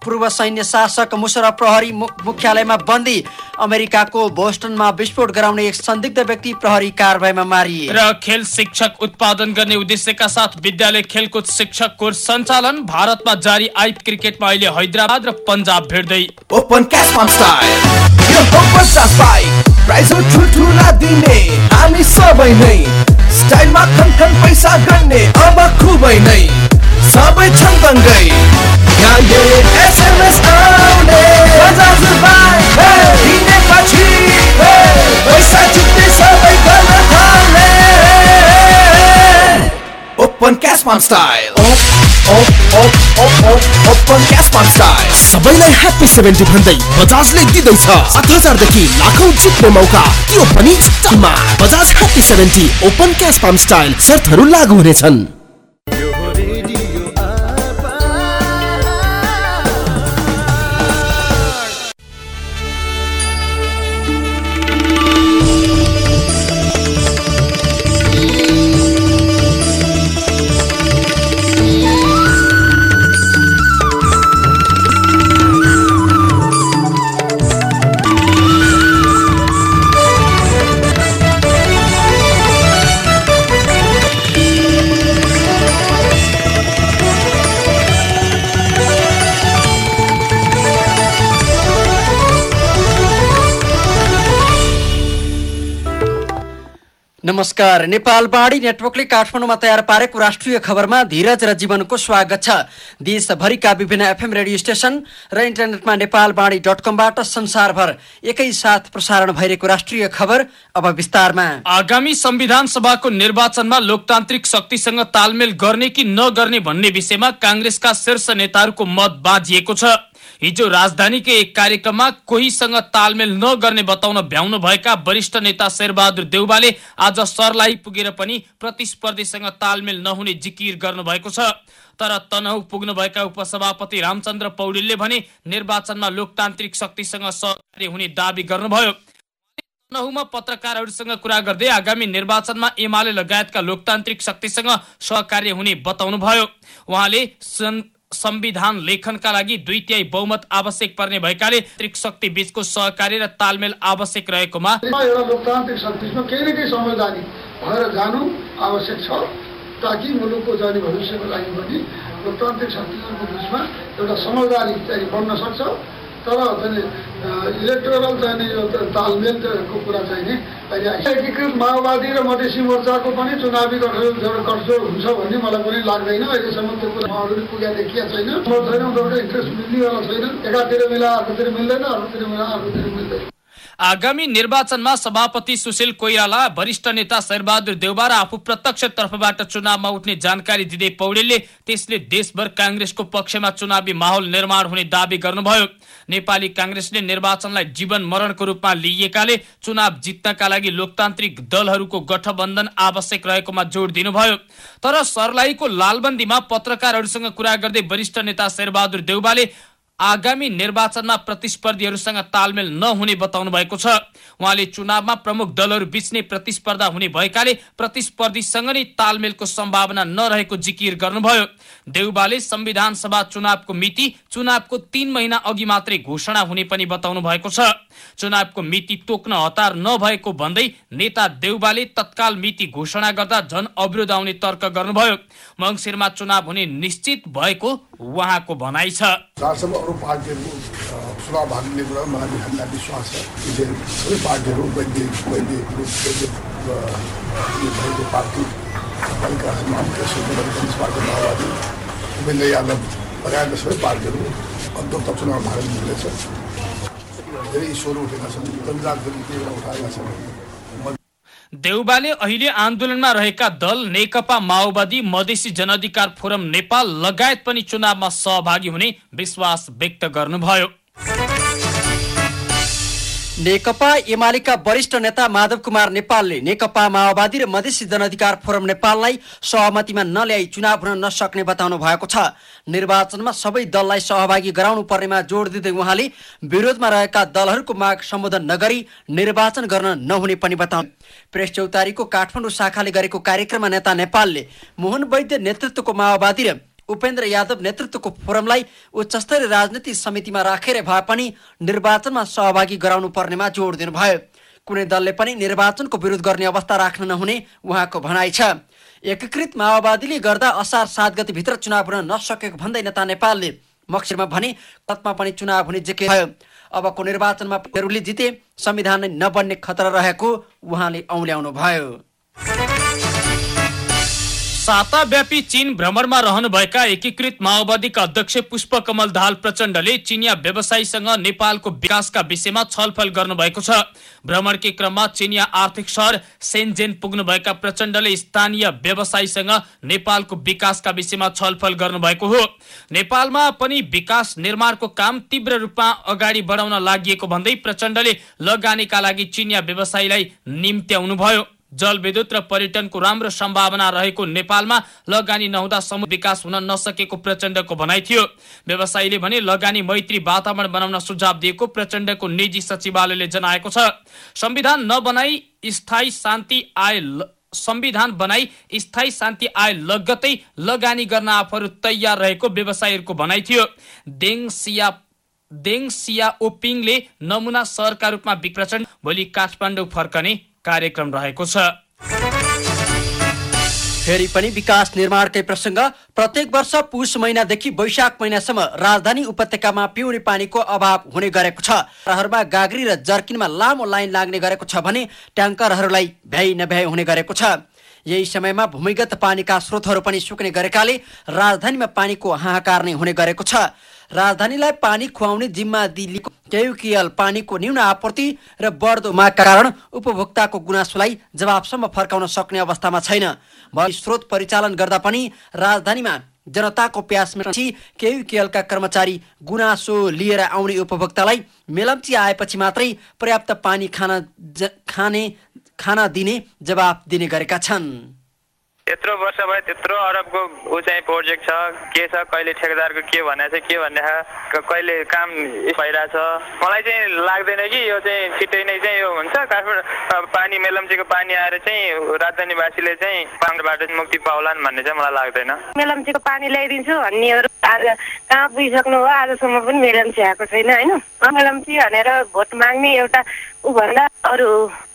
पूर्व सैन्य शासक मुशरफ प्रहरी मुख्यालयमा बन्दी। अमेरिकाको बोस्टनमा विस्फोट गराउने एक संदिग्ध व्यक्ति प्रहरी कारवाहीमा मारिए। र खेल शिक्षक उत्पादन गर्ने उद्देश्यका साथ विद्यालय खेलकुद शिक्षक कोर्स सञ्चालन भारतमा जारी आइप क्रिकेटमा अहिले हैदराबाद र पन्जाब भेट्दै। ओपन क्यास स्टाइल यो ठुल्ठुला दिने हामी सबै नै स्टाइलमा पैसा गर्ने अब खुबै नै। सबै छन् ये एसएमएस आउने पचास बाइक दिनेपछि पैसा जित्ने सबै गर्न थाल्ने open cash style. Open cash style. सबैलाई ह्याप्पी सेभेन्टी भन्दै बजाजले दिँदैछ। सात हजारदेखि लाखौँ जित्ने मौका। त्यो पनि Bajaj happy seventy open cash style शर्तहरू लागू हुनेछन्। नमस्कार। नेपाल बाढी नेटवर्कले काठमाडौँमा तयार पारेको राष्ट्रिय खबरमा धीरज र जीवनको स्वागत छ। देशभरिका विभिन्न एफएम रेडियो स्टेशन र इन्टरनेटमा नेपाल बाढी डट कमबाट संसारभर एकैसाथ प्रसारण भइरहेको राष्ट्रिय खबर अब विस्तारमा। आगामी संविधान सभाको निर्वाचनमा लोकतान्त्रिक शक्तिसँग तालमेल गर्ने कि नगर्ने भन्ने विषयमा काङ्ग्रेसका शीर्ष नेताहरूको मत बाँधिएको छ। हिजो राजधानीकै एक कार्यक्रममा कोहीसँग तालमेल नगर्ने बताउन भ्याउनु भएका वरिष्ठ नेता शेरबहादुर देउबाले आज सरलाई पुगेर पनि प्रतिस्पर्धीसँग तालमेल नहुने जिकिर गर्नुभएको छ। तर तनहु पुग्नुभएका उपसभापति रामचन्द्र पौडेलले भने निर्वाचनमा लोकतान्त्रिक शक्तिसँग सहकार्य हुने दावी गर्नुभयो। तनहुमा पत्रकारहरूसँग कुरा गर्दै आगामी निर्वाचनमा एमाले लगायतका लोकतान्त्रिक शक्तिसँग सहकार्य हुने बताउनुभयो। उहाँले संविधान लेखनका लागि दुई तिहाई बहुमत आवश्यक पर्ने भएकाले शक्ति बीचको सहकार्य र तालमेल आवश्यक रहेकोमा एउटा लोकतान्त्रिक शक्तिमा केही न केही समझदारी भएर जानु आवश्यक छ ताकि मुलुकको जाने भविष्यको लागि पनि लोकतान्त्रिक शक्तिहरूको बिचमा एउटा समझदारी चाहिँ बन्न सक्छ। तर चाहिँ इलेक्टोरल चाहिँ नि यो त- तालमेलको कुरा चाहिँ नि अहिले आइस- एकीकृत माओवादी र मधेसी मोर्चाको पनि चुनावी गठजोड गठजोड हुन्छ भन्ने मलाई पनि लाग्दैन अहिलेसम्म त्यो कुरा उहाँहरू पुगेको देखिया छैन छैन उनीहरूको इन्ट्रेस्ट मिल्नेवाला छैन एकातिर मिला अर्कोतिर मिल्दैन अर्कोतिर मिला अर्कोतिर मिल्दैन आगामी निर्वाचनमा सभापति सुशील कोइराला वरिष्ठ नेता शेरबहादुर देउबा र आफू प्रत्यक्ष तर्फबाट चुनावमा उठ्ने जानकारी दिँदै पौडेलले त्यसले देशभर काङ्ग्रेसको पक्षमा चुनावी माहौल निर्माण हुने दावी गर्नुभयो। नेपाली काङ्ग्रेसले निर्वाचनलाई जीवन मरणको रूपमा लिइएकाले चुनाव जित्नका लागि लोकतान्त्रिक दलहरूको गठबन्धन आवश्यक रहेकोमा जोड दिनुभयो। तर सर्लाहीको लालबन्दीमा पत्रकारहरूसँग कुरा गर्दै वरिष्ठ नेता शेरबहादुर देउबाले आगामी निर्वाचनमा प्रतिस्पर्धीहरूसँग तालमेल नहुने बताउनु भएको छ। उहाँले चुनावमा प्रमुख दलहरू बीच नै प्रतिस्पर्धा हुने भएकाले प्रतिस्पर्धीसँग नै तालमेलको सम्भावना नरहेको जिकिर गर्नुभयो। देउबाले संविधान सभा चुनावको मिति चुनावको तीन महिना अघि मात्रै घोषणा हुने पनि बताउनु भएको छ। चुनावको मिति तोक्न हतार नभएको भन्दै नेता देउबाले तत्काल मिति घोषणा गर्दा झन अवरोध आउने तर्क गर्नुभयो। मङ्सिरमा चुनाव हुने निश्चित भएको उहाँको भनाइ छ। अरू पार्टीहरू चुनाव भाग लिने कुरामा मलाई हामीलाई विश्वास छ चाहिँ सबै पार्टीहरू वैद्य भएको पार्टी पार्टी माओवादी उपेन्द्र यादव लगायतका सबै पार्टीहरू अन्तर्गत चुनाव भाग लिँदैछ धेरै इस्युहरू उठेका छन् एउटा उठाएका छन् देउबाले अहिले आन्दोलनमा रहेका दल नेकपा माओवादी मधेसी जनअधिकार फोरम नेपाल लगायत पनि चुनावमा सहभागी हुने विश्वास व्यक्त गर्नुभयो। नेकपा एमालेका वरिष्ठ नेता माधव कुमार नेपालले नेकपा माओवादी र मधेसी जनअधिकार फोरम नेपाललाई सहमतिमा नल्याई चुनाव हुन नसक्ने बताउनु भएको छ। निर्वाचनमा सबै दललाई सहभागी गराउनु पर्नेमा जोड दिँदै उहाँले विरोधमा रहेका दलहरूको माग सम्बोधन नगरी निर्वाचन गर्न नहुने पनि बताउनु प्रेस चौतारीको काठमाडौँ शाखाले गरेको कार्यक्रममा नेता नेपालले मोहन वैद्य नेतृत्वको माओवादी र उपेन्द्र यादव नेतृत्वको फोरमलाई उच्चस्तरीय राजनीति समितिमा राखेर भए पनि निर्वाचनमा सहभागी गराउनु पर्नेमा जोड दिनुभयो। कुनै दलले पनि निर्वाचनको विरोध गर्ने अवस्था राख्न नहुने उहाँको भनाइ छ। एकीकृत माओवादीले गर्दा असार सात गतिभित्र चुनाव हुन नसकेको भन्दै नेता नेपालले मक्सिरमा भने तत्मा पनि चुनाव हुने जिके भयो। अबको निर्वाचनमा जिते संविधान नै नबन्ने खतरा रहेको उहाँले औल्याउनु भयो साताव्यापी चीन भ्रमणमा रहनुभएका एकीकृत माओवादीका अध्यक्ष पुष्पकमल दाहाल प्रचण्डले चिनिया व्यवसायीसँग नेपालको विकासका विषयमा छलफल गर्नुभएको छ। भ्रमणकै क्रममा चिनिया आर्थिक सहर सेन्जेन पुग्नुभएका प्रचण्डले स्थानीय व्यवसायीसँग नेपालको विकासका विषयमा छलफल गर्नुभएको हो। नेपालमा पनि विकास निर्माणको काम तीव्र रूपमा अगाडि बढाउन लागि भन्दै प्रचण्डले लगानीका लागि चिनिया व्यवसायीलाई निम्त्याउनुभयो। जलविद्युत र पर्यटनको राम्रो सम्भावना रहेको नेपालमा लगानी नहुँदा समूह विकास हुन नसकेको प्रचण्डको भनाइ थियो। व्यवसायीले भने लगानी मैत्री वातावरण बनाउन सुझाव दिएको प्रचण्डको निजी सचिवालयले जनाएको छ। संविधान नबनाई स्थायी शान्ति ल- संविधान बनाई स्थायी शान्ति आए लगत्तै लगानी गर्न आफूहरू तयार रहेको व्यवसायीहरूको भनाइ थियो। देङ सिया देङ सिया ओपिङले नमुना सहरका रूपमा विप्रचण्ड भोलि काठमाडौँ फर्कने कार्यक्रम रहेको छ। फेरि पनि विकास निर्माणकै प्रसङ्ग प्रत्येक वर्ष पुष महिनादेखि वैशाख महिनासम्म राजधानी उपत्यकामा पिउने पानीको अभाव हुने गरेको छ। रहरमा गाग्री र जर्किनमा लामो लाइन लाग्ने गरेको छ भने ट्याङ्करहरूलाई भ्याइ नभ्याइ हुने गरेको छ। यही समयमा भूमिगत पानीका स्रोतहरू पनि सुक्ने गरेकाले राजधानीमा पानीको हाहाकार नै हुने गरेको छ। राजधानीलाई पानी खुवाउने जिम्मा दिल्लीको केयुकिएल पानीको न्यून आपूर्ति र बढ्दो मागका कारण उपभोक्ताको गुनासोलाई जवाबसम्म फर्काउन सक्ने अवस्थामा छैन। भए स्रोत परिचालन गर्दा पनि राजधानीमा जनताको प्यास मेटाउँछ केयुकेएलका कर्मचारी गुनासो लिएर आउने उपभोक्तालाई मेलम्ची आएपछि मात्रै पर्याप्त पानी खान खाने खाना दिने जवाब दिने गरेका छन्। यत्रो वर्ष भयो त्यत्रो अरबको ऊ चाहिँ प्रोजेक्ट छ। के छ कहिले ठेकेदारको के भनेको छ के भन्ने छ कहिले काम भइरहेछ। मलाई चाहिँ लाग्दैन कि यो चाहिँ छिट्टै नै चाहिँ यो हुन्छ। काठमाडौँ पानी मेलम्चीको पानी आएर चाहिँ राजधानीवासीले चाहिँ पानीबाट मुक्ति पाउलान् भन्ने चाहिँ मलाई लाग्दैन। मेलम्चीको पानी ल्याइदिन्छु भन्नेहरू आज कहाँ पुगिसक्नु हो आजसम्म पनि मेलम्ची आएको छैन होइन? मेलम्ची भनेर भोट माग्ने एउटा ऊभन्दा अरू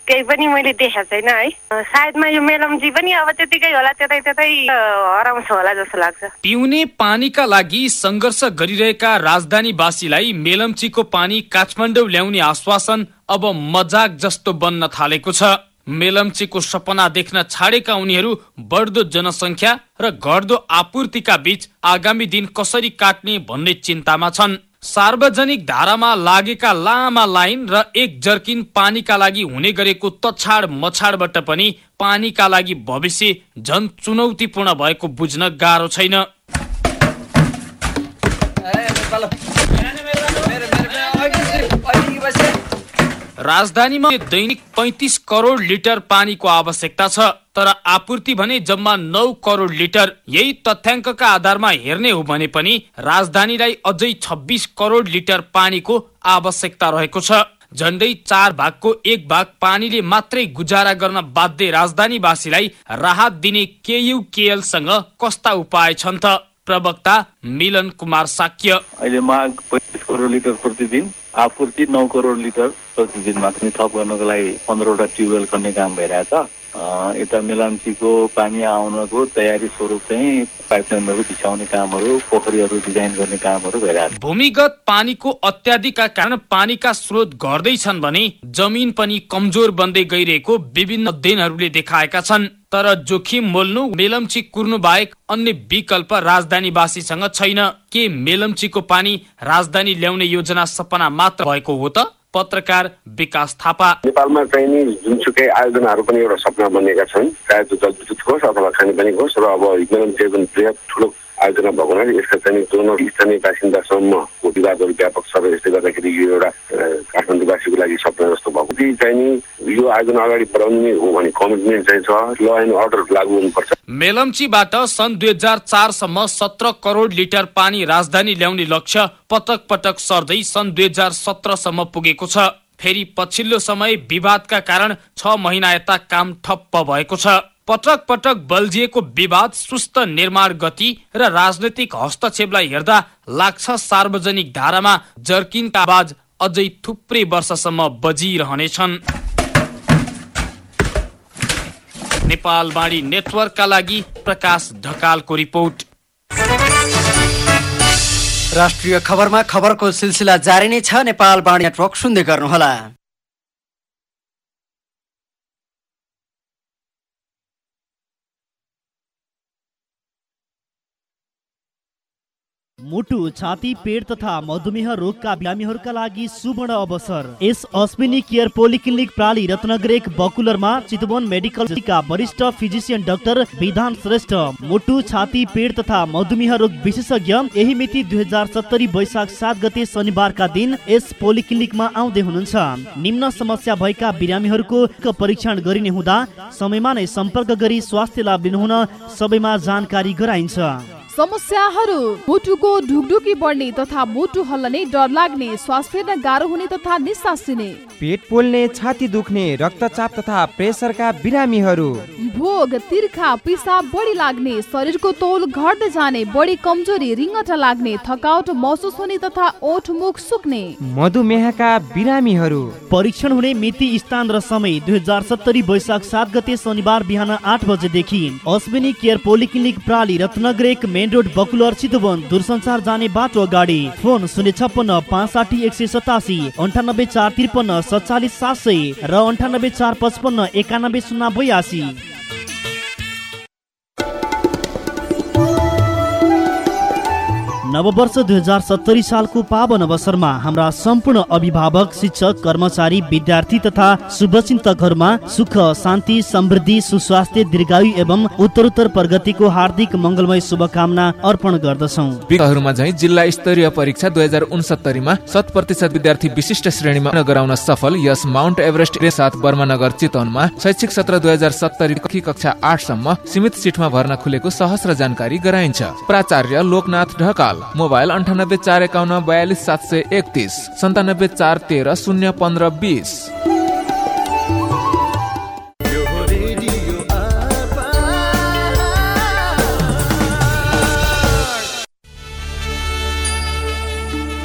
केही पनि मैले देखाएको छैन है। सायदमा यो मेलम्ची पनि अब त्यतिकै होला त्यतै त्यतै हराउँछ होला जस्तो लाग्छ। पिउने पानीका लागि सङ्घर्ष गरिरहेका राजधानीवासीलाई मेलम्चीको पानी काठमाडौँ ल्याउने आश्वासन अब मजाक जस्तो बन्न थालेको छ। मेलम्चीको सपना देख्न छाडेका उनीहरू बढ्दो जनसङ्ख्या र घट्दो आपूर्तिका बीच आगामी दिन कसरी काट्ने भन्ने चिन्तामा छन्। सार्वजनिक धारामा लागेका लामा लाइन र एक जर्किन पानीका लागि हुने गरेको तछाड मछाडबाट पनि पानीका लागि भविष्य झन चुनौतीपूर्ण भएको बुझ्न गाह्रो छैन। राजधानीमा दैनिक पैँतिस करोड लिटर पानीको आवश्यकता छ तर आपूर्ति भने जम्मा नौ करोड लिटर। यही तथ्याङ्कका आधारमा हेर्ने हो भने पनि राजधानीलाई अझै छब्बिस करोड लिटर पानीको आवश्यकता रहेको छ। झण्डै चार भागको एक भाग पानीले मात्रै गुजारा गर्न बाध्य राजधानीवासीलाई राहत दिने केयुकेएलसँग कस्ता उपाय छन् त? प्रवक्ता मिलन कुमार साक्य। अहिले माग पैँतिस करोड लिटर प्रतिदिन आपूर्ति नौ करोड लिटर। प्रतिदिन मात्र थप गर्नको लागि पन्ध्रवटा ट्युबवेल खन्ने काम भइरहेछ। यता मेलाम्चीको पानी आउनको तयारी स्वरूप चाहिँ पाइपलाइनहरू बिछाउने कामहरू पोखरीहरू डिजाइन गर्ने कामहरू भइरहेछ। भूमिगत पानीको अत्याधिकका कारण पानीका स्रोत घट्दैछन् भने जमिन पनि कमजोर बन्दै गइरहेको विभिन्न अध्ययनहरूले देखाएका छन्। तर जोखिम मोल्नु मेलम्ची कुर्नु बाहेक अन्य विकल्प राजधानीवासीसँग छैन। के मेलम्चीको पानी राजधानी ल्याउने योजना सपना मात्र भएको हो त? पत्रकार विकास थापा। नेपालमा चाहिँ नि जुनसुकै आयोजनाहरू पनि एउटा सपना बनेका छन्। चाहे त्यो जलविद्युत होस् अथवा खानेपानी होस् र अब मेलम्ची पनि बृहत ठुलो आयोजना भएको हुनाले यसका चाहिँ दोनों स्थानीय बासिन्दासम्मको विवादहरू व्यापक छ र यसले गर्दाखेरि यो एउटा काठमाडौँवासीको लागि सपना जस्तो भएको। चाहिँ नि यो आयोजना अगाडि बढाउने हो भने कमिटमेन्ट चाहिँ छ। ल एन्ड अर्डर लागू हुनुपर्छ। मेलम्चीबाट सन् दुई हजार चारसम्म सत्र करोड लिटर पानी राजधानी ल्याउने लक्ष्य पटक पटक सर्दै सन् दुई हजार सत्रसम्म पुगेको छ। फेरि पछिल्लो समय विवादका कारण छ महिना यता काम ठप्प भएको छ। पटक पटक बल्झिएको विवाद सुस्त निर्माण गति र राजनैतिक हस्तक्षेपलाई हेर्दा लाग्छ सार्वजनिक धारामा जर्किनका आवाज अझै थुप्रै वर्षसम्म बजिरहनेछन्। नेपाल बाणी नेटवर्कका लागि प्रकाश ढकालको रिपोर्ट। राष्ट्रिय खबरमा खबरको सिलसिला जारी नै छ। नेपाल बाणी नेटवर्क सुन्दै गर्नुहोला। मुटु छाती पेट तथा मधुमेह रोगका बिरामीहरूका लागि सुवर्ण अवसर। यस अश्विनी केयर पोलिक्लिनिक प्राली रत्नगर एक बकुलरमा चितवन मेडिकलका वरिष्ठ फिजिसियन डाक्टर विधान श्रेष्ठ। मुटु छाती पेट तथा मधुमेह रोग विशेषज्ञ यही मिति दुई हजार सत्तरी वैशाख सात गते शनिबारका दिन यस पोलिक्लिनिकमा आउँदै हुनुहुन्छ। निम्न समस्या भएका बिरामीहरूको परीक्षण गरिने हुँदा समयमा नै सम्पर्क गरी स्वास्थ्य लाभ लिनुहुन सबैमा जानकारी गराइन्छ। समस्याहरू मुटुको ढुकढुकी बढ्ने तथा मुटु हल्लने डर लाग्ने श्वास फेर्न गाह्रो हुने तथा निसासिने पेट पोल्ने छाती दुख्ने रक्तचाप तथा प्रेसरका बिरामीहरू। रोग तिर्खा पिसाब बढी लाग्ने शरीरको तौल घट्दै जाने बढी कमजोरी रिङ्गटा लाग्ने थकावट महसुस हुने तथा ओठ मुख सुक्ने। मधुमेहका बिरामीहरू। परीक्षण हुने मिति स्थान र समय दुई हजार सत्तरी वैशाख सात गते शनिबार बिहान आठ बजेदेखि। अश्विनी केयर पोलिक्लिनिक प्राली रत्नगर एक मेन रोड बकुलर चितवन दूरसञ्चार जाने बाटो अगाडि फोन शून्य छप्पन्न पाँच साठी एक सय सतासी अन्ठानब्बे चार त्रिपन्न सत्तालिस सात सय र अन्ठानब्बे चार पचपन्न एकानब्बे शून्य बयासी नववर्ष दुई हजार सत्तरी सालको पावन अवसरमा हाम्रा सम्पूर्ण अभिभावक शिक्षक कर्मचारी विद्यार्थी तथा शुभचिन्तकहरूमा सुख शान्ति समृद्धि सुस्वास्थ्य दीर्घायु एवं उत्तरोत्तर प्रगतिको हार्दिक मङ्गलमय शुभकामना अर्पण गर्दछौ। विगतहरूमा झै जिल्ला स्तरीय परीक्षा दुई हजार उनसत्तरीमा शत प्रतिशत विद्यार्थी विशिष्ट श्रेणीमा गराउन सफल। यस माउन्ट एभरेस्ट साथ बर्मानगर चितवनमा शैक्षिक सत्र दुई हजार सत्तरी कक्षा आठसम्म सीमित सिटमा भर्ना खुलेको सहस्र जानकारी गराइन्छ। प्राचार्य लोकनाथ ढकाल। मोबाइल अन्ठानब्बे चार एकाउन्न बयालिस सात सय एकतिस सन्तानब्बे चार तेह्र शून्य पन्ध्र बिस।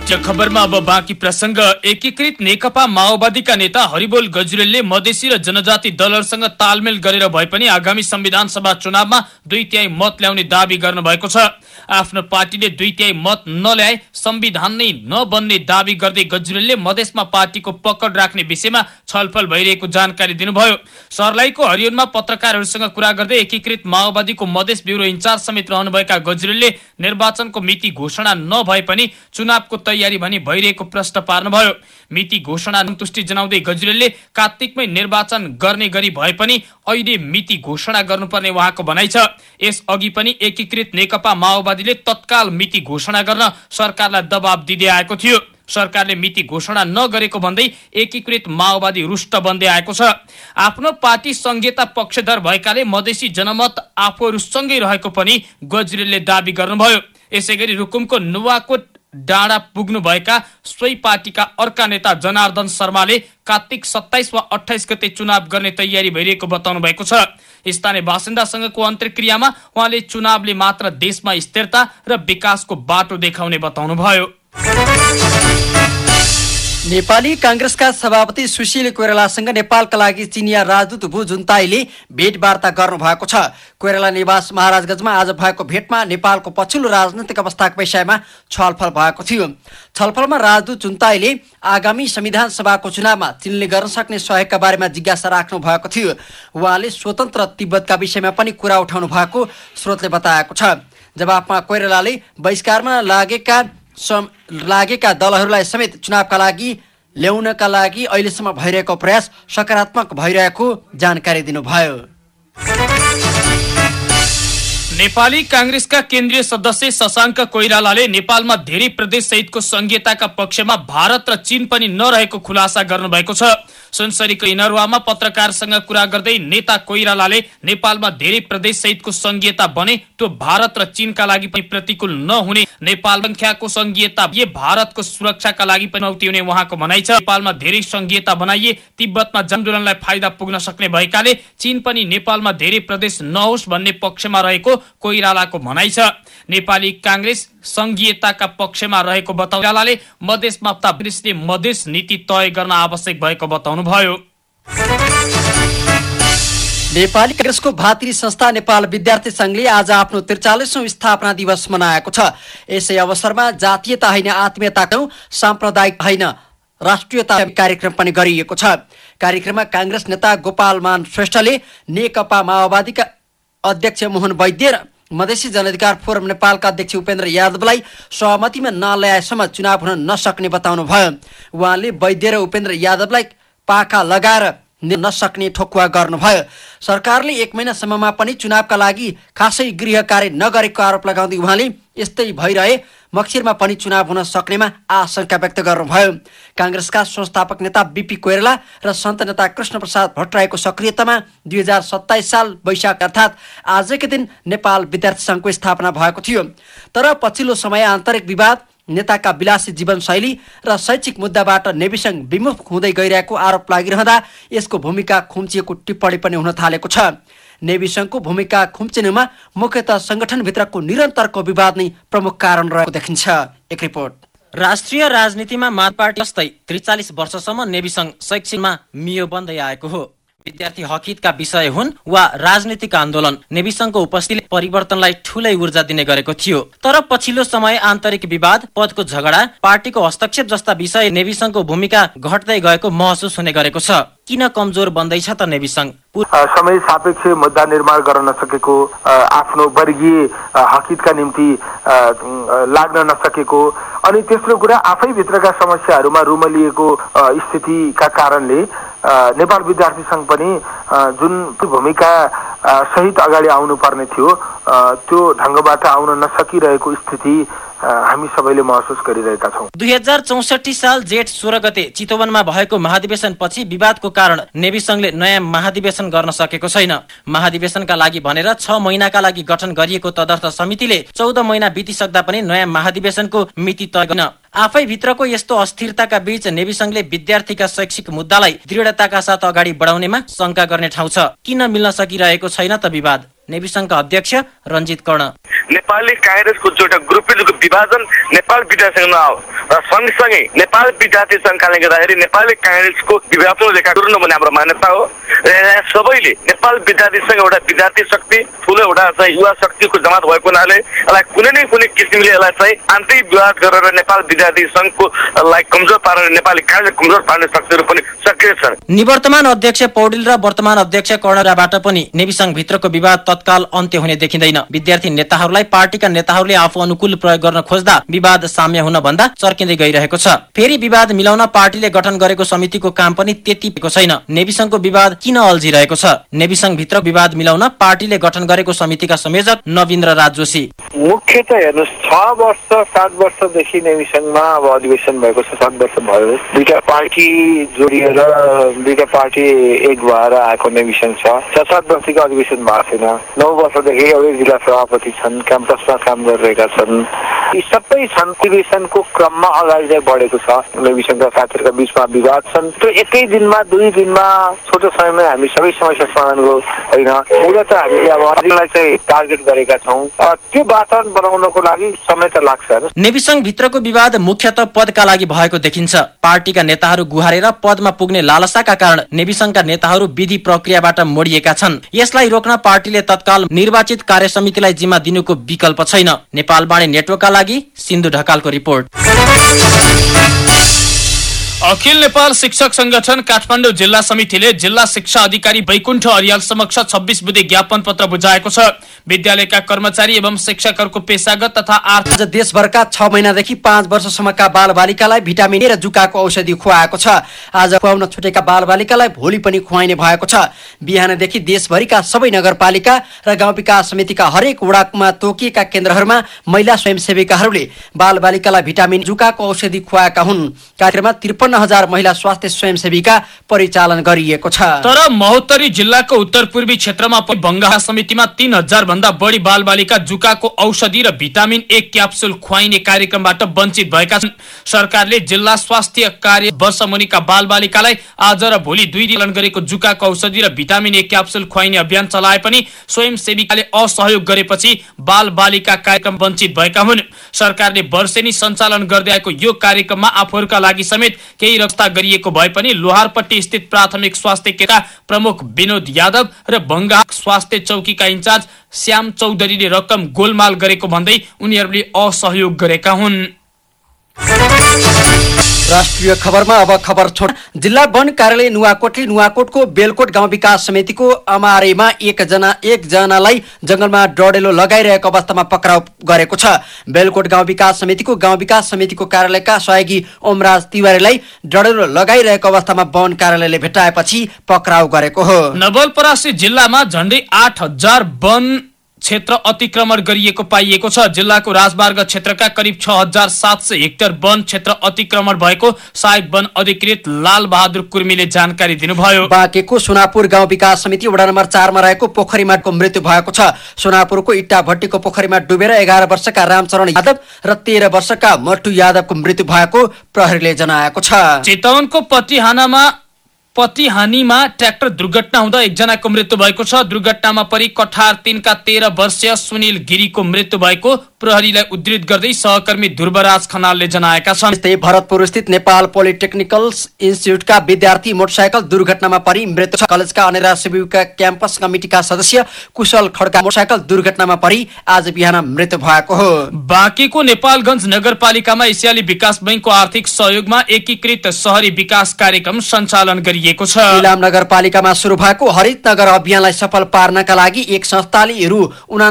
मुख्य खबरमा अब बाँकी प्रसङ्ग। एकीकृत नेकपा माओवादीका नेता हरिबोल गजुरेलले मधेसी र जनजाति दलहरूसँग तालमेल गरेर भए पनि आगामी संविधान सभा चुनावमा दुई तिहाई मत ल्याउने दावी गर्नु भएको छ। आफ्नो पार्टीले दुई तिहाई मत नल्याए संविधान नै नबन्ने दावी गर्दै गजुरेलले मधेसमा पार्टीको पकड राख्ने विषयमा छलफल भइरहेको जानकारी दिनुभयो। सर्लाहीको हरियोनमा पत्रकारहरूसँग कुरा गर्दै एकीकृत माओवादीको मधेस ब्युरो इन्चार्ज समेत रहनुभएका गजुरेलले निर्वाचनको मिति घोषणा नभए पनि चुनावको तयारी भनी भइरहेको प्रश्न पार्नुभयो। मिति घोषणा सन्तुष्टि जनाउँदै गजुरेलले कार्तिकमै निर्वाचन गर्ने गरी भए पनि अहिले मिति घोषणा गर्नुपर्ने उहाँको भनाइ छ। यस अघि पनि एकीकृत नेकपा माओवादीले तत्काल मिति घोषणा गर्न सरकारलाई दबाब दिँदै आएको थियो। सरकारले मिति घोषणा नगरेको भन्दै एकीकृत माओवादी रुष्ट बन्दै आएको छ। आफ्नो पार्टी संघीयता पक्षधर भएकाले मधेसी जनमत आफूहरूसँगै रहेको पनि गजुरेलले दावी गर्नुभयो। यसै गरी रुकुमको नुवाकोट डाँडा पुग्नुभएका सोही पार्टीका अर्का नेता जनार्दन शर्माले कार्तिक सत्ताइस वा अठाइस गते चुनाव गर्ने तयारी भइरहेको बताउनु भएको छ। स्थानीय बासिन्दासँगको अन्तर्क्रियामा उहाँले चुनावले मात्र देशमा स्थिरता र विकासको बाटो देखाउने बताउनुभयो। नेपाली काङ्ग्रेसका सभापति सुशील कोइरालासँग नेपालका लागि चिनिया राजदूत भू जुन्ताईले भेटवार्ता गर्नु भएको छ। कोइराला निवास महाराजगंजमा आज भएको भेटमा नेपालको पछिल्लो राजनैतिक अवस्थाको विषयमा छलफल भएको थियो। छलफलमा राजदूत जुन्ताईले आगामी संविधान सभाको चुनावमा चिनले गर्न सक्ने सहयोगका बारेमा जिज्ञासा राख्नु भएको थियो। उहाँले स्वतन्त्र तिब्बतका विषयमा पनि कुरा उठाउनु भएको स्रोतले बताएको छ। जवाफमा कोइरालाले बहिष्कारमा लागेका लागेका दलहरूलाई समेत चुनावका लागि ल्याउनका लागि अहिलेसम्म भइरहेको प्रयास सकारात्मक भइरहेको जानकारी दिनुभयो। नेपाली काङ्ग्रेसका केन्द्रीय सदस्य शशाङ्क कोइरालाले नेपालमा धेरै प्रदेश सहितको संघीयताका पक्षमा भारत र चीन पनि नरहेको खुलासा गर्नुभएको छ। सुनसरीको इनरुवामा पत्रकारसँग कुरा गर्दै नेता कोइरालाले नेपालमा धेरै प्रदेश सहितको संघीयता बने त्यो भारत र चीनका लागि पनि प्रतिकूल नहुने नेपाल संख्याको संघीयता ये भारतको सुरक्षाका लागि पनि चुनौती हुने उहाँको भनाइ छ। नेपालमा धेरै संघीयता बनाइए तिब्बतमा जनआन्दोलनलाई फाइदा पुग्न सक्ने भएकाले चीन पनि नेपालमा धेरै प्रदेश नहोस् भन्ने पक्षमा रहेको कोइरालाको भनाइ छ। नेपाली काङ्ग्रेस संघीयताका पक्षमा रहेको बताउनाले मधेसमा काङ्ग्रेसले मधेस नीति तय गर्न आवश्यक भएको बताउनुभयो। नेपाली काङ्ग्रेसको भातृ संस्था नेपाल विद्यार्थी संघले आज आफ्नो त्रिचालिसौँ स्थापना दिवस मनाएको छ। यसै अवसरमा जातीयता होइन आत्मीयताको साम्प्रदायिक होइन राष्ट्रियता कार्यक्रम पनि गरिएको छ। कार्यक्रममा काङ्ग्रेस नेता गोपालमान श्रेष्ठले नेकपा माओवादीका अध्यक्ष मोहन वैद्य र मधेसी जनअधिकार फोरम नेपालका अध्यक्ष उपेन्द्र यादवलाई सहमतिमा नल्याएसम्म चुनाव हुन नसक्ने बताउनु भयो उहाँले वैद्य र उपेन्द्र यादवलाई पाखा लगाएर नसक्ने ठोकुवा गर्नुभयो। सरकारले एक महिनासम्ममा पनि चुनावका लागि खासै गृह कार्य नगरेको आरोप लगाउँदै उहाँले यस्तै भइरहे मक्सिरमा पनि चुनाव हुन सक्नेमा आशंका व्यक्त गर्नुभयो। काङ्ग्रेसका संस्थापक नेता बिपी कोइराला र सन्त नेता कृष्ण प्रसाद भट्टराईको सक्रियतामा दुई हजार सत्ताइस साल वैशाख अर्थात् आजकै दिन नेपाल विद्यार्थी सङ्घको स्थापना भएको थियो। तर पछिल्लो समय आन्तरिक विवाद नेताका विलासी जीवनशैली र शैक्षिक मुद्दाबाट नेविसङ विमुख हुँदै गइरहेको आरोप लागिरहँदा यसको भूमिका खुम्चिएको टिप्पणी पनि हुन थालेको छ। नेवी सङ्घको भूमिका खुम्चिनुमा मुख्यतः सङ्गठनभित्रको निरन्तरको विवाद नै प्रमुख कारण रहेको देखिन्छ। एक रिपोर्ट। राष्ट्रिय राजनीतिमा मात पार्टी जस्तै त्रिचालिस वर्षसम्म नेवी सङ्घ शैक्षिकमा मियो बन्दै आएको हो। विद्यार्थी हकितका विषय हुन् वा राजनीतिक आन्दोलन। नेवी सङ्घको उपस्थितिले परिवर्तनलाई ठूलै ऊर्जा दिने गरेको थियो। तर पछिल्लो समय आन्तरिक विवाद पदको झगडा पार्टीको हस्तक्षेप जस्ता विषय नेवी सङ्घको भूमिका घट्दै गएको महसुस हुने गरेको छ। किन कमजोर बन्दैछ त नेवी सङ्घ समय सापेक्ष मुद्दा निर्माण गर्न नसकेको आफ्नो वर्गीय हकितका निम्ति लाग्न नसकेको अनि तेस्रो कुरा आफैभित्रका समस्याहरूमा रुमलिएको स्थितिका कारणले नेपाल विद्यार्थी सङ्घ पनि जुन भूमिका सहित अगाडि आउनुपर्ने थियो त्यो ढङ्गबाट आउन नसकिरहेको स्थिति हामी सबैले महसुस गरिरहेका छौँ। दुई हजार चौसठी साल जेठ सोह्र गते चितवनमा भएको महाधिवेशन पछि विवादको कारण नेवी सङ्घले नयाँ महाधिवेशन गर्न सकेको छैन। महाधिवेशनका लागि भनेर छ महिनाका लागि गठन गरिएको तदर्थ समितिले चौध महिना बितिसक्दा पनि नयाँ महाधिवेशनको मिति तय गर्न आफै भित्रको यस्तो अस्थिरताका बीच नेवी सङ्घले विद्यार्थीका शैक्षिक मुद्दालाई दृढताका साथ अगाडि बढाउनेमा शङ्का गर्ने ठाउँ छ। किन मिल्न सकिरहेको छैन त विवाद? नेवी सङ्घका अध्यक्ष रञ्जित कर्ण। नेपाली काङ्ग्रेसको जो एउटा ग्रुपेजको विभाजन नेपाल विद्यार्थी सङ्घमा आओ र सँगसँगै नेपाल विद्यार्थी सङ्घकाले गर्दाखेरि नेपाली काङ्ग्रेसको विभाजन रेखा टुर्नु भन्ने हाम्रो मान्यता हो। र यहाँ सबैले नेपाल विद्यार्थी सङ्घ एउटा विद्यार्थी शक्ति ठुलो एउटा चाहिँ युवा शक्तिको जमात भएको हुनाले यसलाई कुनै न कुनै किसिमले यसलाई चाहिँ आन्तरिक विवाद गरेर नेपाल विद्यार्थी सङ्घको लाई कमजोर पार्ने नेपाली काङ्ग्रेस कमजोर पार्ने शक्तिहरू पनि सक्रिय छन् निवर्तमान अध्यक्ष पौडेल र वर्तमान अध्यक्ष कर्णराबाट पनि नेवी सङ्घ भित्रको विवाद तत्काल अन्त्य हुने देखिँदैन। विद्यार्थी नेताहरूलाई पार्टीका नेताहरूले आफू अनुकूल प्रयोग गर्न खोज्दा विवाद साम्य हुन भन्दा चर्किँदै गइरहेको छ। फेरि विवाद मिलाउन पार्टीले गठन गरेको समितिको काम पनि त्यति छैन। नेवी सङ्घको विवाद किन अल्झिरहेको छ? नेवी सङ्घ भित्र विवाद मिलाउन पार्टीले गठन गरेको समितिका संयोजक नवीन्द्र राज जोशी। मुख्य त हेर्नुहोस् छ वर्ष सात वर्षदेखि नेवी सङ्घमा अब अधिवेशन भएको छ सात वर्ष भयो। दुईटा पार्टी जोडिएर दुईटा पार्टी एक भएर आएको नेवी सङ्घ छ। छ सात वर्षको अधिवेशन भएको छैन। नौ वर्षदेखि एउटै जिल्ला सभापति छन् क्याम्पसमा काम गरिरहेका छन्। यी सबै छन् अधिवेशनको क्रममा अगाडि चाहिँ बढेको छ। सङ्घका साथीहरूका बिचमा विवाद छन्। त्यो एकै दिनमा दुई दिनमा छोटो समयमै हामी सबै समस्या समाधान गरौँ होइन मूलत हामीले अब अरूलाई चाहिँ टार्गेट गरेका छौँ। त्यो वातावरण बनाउनको लागि समय त लाग्छ नेवी भित्रको विवाद मुख्यत पदका लागि भएको देखिन्छ। पार्टीका नेताहरू गुहारेर पदमा पुग्ने लालसाका कारण नेवी सङ्घका नेताहरू विधि प्रक्रियाबाट मोडिएका छन्। यसलाई रोक्न पार्टीले तत्काल निर्वाचित कार्य समितिलाई जिम्मा दिनुको विकल्प छैन। नेपाल बाणी नेटवर्कका लागि सिन्धु ढकालको रिपोर्ट। अखिल नेपाल शिक्षक संगठन काठमाडौँ जिल्ला समितिले जिल्ला शिक्षा अधिकारी वैकुण्ठ अरियाल समक्ष छब्बिस बुधे ज्ञापन पत्र बुझाएको छ। विद्यालयका कर्मचारी एवं शिक्षकहरूको पेसागत तथा आर्थिक देशभरका छ महिनादेखि पाँच वर्षसम्मका बाल बालिकालाई भिटामिन र जुकाको औषधि खुवाएको छ। आज खुवाउन छुटेका बाल बालिकालाई भोलि पनि खुवाइने भएको छ। बिहानदेखि देशभरिका सबै नगरपालिका र गाउँ विकास समितिका हरेक वडामा तोकिएका केन्द्रहरूमा महिला स्वयंसेविकाहरूले बाल बालिकालाई भिटामिन जुकाको औषधि खुवाएका हुन्। कार्यक्रममा त्रिपन्न हजार महिला स्वास्थ्य स्वयंसेविका परिचालन गरिएको छ। तर महोत्तरी जिल्लाको उत्तर पूर्वी क्षेत्रमा पनि बङ्गाहा समितिमा तीन हजार भन्दा बढी बाल बालिका जुकाको औषधि र भिटामिन ए क्याप्सुल खुवाइने कार्यक्रमबाट वञ्चित भएका छन्। सरकारले जिल्ला स्वास्थ्य कार्य वर्ष मुनिका बाल बालिकालाई आज र भोलि दुई दिन गरेको जुकाको औषधि र भिटामिन ए क्याप्सुल खुवाइने अभियान चलाए पनि स्वयंसेविकाले असहयोग गरेपछि बाल बालिका कार्यक्रम वञ्चित भएका हुन्। सरकारले वर्षेनी सञ्चालन गर्दै आएको यो कार्यक्रममा आफूहरूका लागि समेत केही व्यवस्था गरिएको भए पनि लोहारपट्टी स्थित प्राथमिक स्वास्थ्य केन्द्रका प्रमुख विनोद यादव र बङ्गा स्वास्थ्य चौकीका इन्चार्ज श्याम चौधरीले रकम गोलमाल गरेको भन्दै उनीहरूले असहयोग गरेका हुन्। राष्ट्रिय खबरमा अब खबर छोड जिल्ला वन कार्यालय नुवाकोटले नुवाकोटको बेलकोट गाउँ विकास समितिको अमारेमा एकजना एकजनालाई जंगलमा डडेलो लगाइरहेको अवस्थामा पक्राउ गरेको छ। बेलकोट गाउँ विकास समितिको गाउँ विकास समितिको कार्यालयका सहयोगी ओमराज तिवारीलाई डडेलो लगाइरहेको अवस्थामा वन कार्यालयले भेटाएपछि पक्राउ गरेको हो। नवलपरासी जिल्लामा झण्डै आठ वन क्षेत्र अतिक्रमण गरिएको पाइएको छ। जिल्लाको राजमार्ग क्षेत्रका करिब छ हजार सात सय हेक्टर वन क्षेत्र अतिक्रमण भएको सहायक वन अधिकृत लाल बहादुर कुर्मीले जानकारी दिनुभयो। बाँकेको सोनापुर गाउँ विकास समिति वडा नम्बर चारमा रहेको पोखरीमाको मृत्यु भएको छ। सोनापुरको इट्टा भट्टीको पोखरीमा डुबेर एघार वर्षका रामचरण यादव र तेह्र वर्षका मट्टु यादवको मृत्यु भएको प्रहरीले जनाएको छ। चितवनको पटिहानामा पति हानिमा ट्र्याक्टर दुर्घटना हुँदा एकजनाको मृत्यु भएको छ। दुर्घटनामा परि कठार तिनका तेह्र वर्षीय सुनिल गिरीको मृत्यु भएको प्रहरीलाई उद्धृत गर्दै सहकर्मी ध्रुवराज खनालले जनाएका छन्। यस्तै भरतपुर स्थित नेपाल पोलिटेक्निकल इन्स्टिच्युटका विद्यार्थी मोटरसाइकल दुर्घटनामा परि मृत्यु छ। कलेजका अनेरा शिविका क्याम्पस कमिटिका सदस्य कुशल खड्का मोटरसाइकल दुर्घटनामा परि आज बिहान मृत्यु भएको हो। बाँकीको नेपालगञ्ज नगरपालिकामा एसियाली विकास बैङ्कको आर्थिक सहयोगमा एकीकृत सहरी विकास कार्यक्रम सञ्चालन गरिएको छ। इलाम नगरपालिकामा सुरु भएको हरित नगर अभियानलाई सफल पार्नका लागि एक संस्थाले रु उना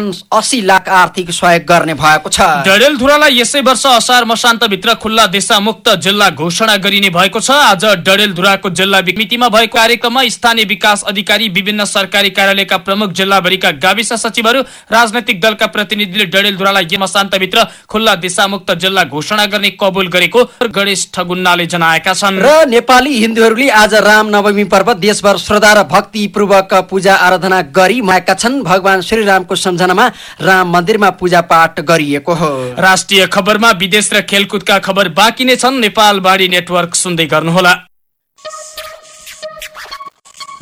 लाख आर्थिक सहयोग गर्ने भएको छ। डडेलधुरालाई यसै वर्ष असार मसान्तभित्र खुल्ला देशामुक्त जिल्ला घोषणा गरिने भएको छ। आज डडेलधुराको जिल्ला समितिमा भएको कार्यक्रममा स्थानीय विकास अधिकारी विभिन्न सरकारी कार्यालयका प्रमुख जिल्लाभरिका गाविस सचिवहरू राजनैतिक दलका प्रतिनिधिले डडेलधुरालाई मसान्तभित्र खुल्ला देशामुक्त जिल्ला घोषणा गर्ने कबुल गरेको गणेश ठगुन्नाले जनाएका छन्। र नेपाली हिन्दूहरूले आज राम नवमी पर्व देशभर श्रद्धा र भक्तिपूर्वक पूजा आराधना गरी मनाएका छन्। भगवान श्रीरामको सम्झनामा राम मन्दिरमा पूजा पाठ गरिएको हो। राष्ट्रिय खबरमा विदेश र खेलकुदका खबर बाँकी नै छन्। नेपाल बाढी नेटवर्क सुन्दै गर्नुहोला।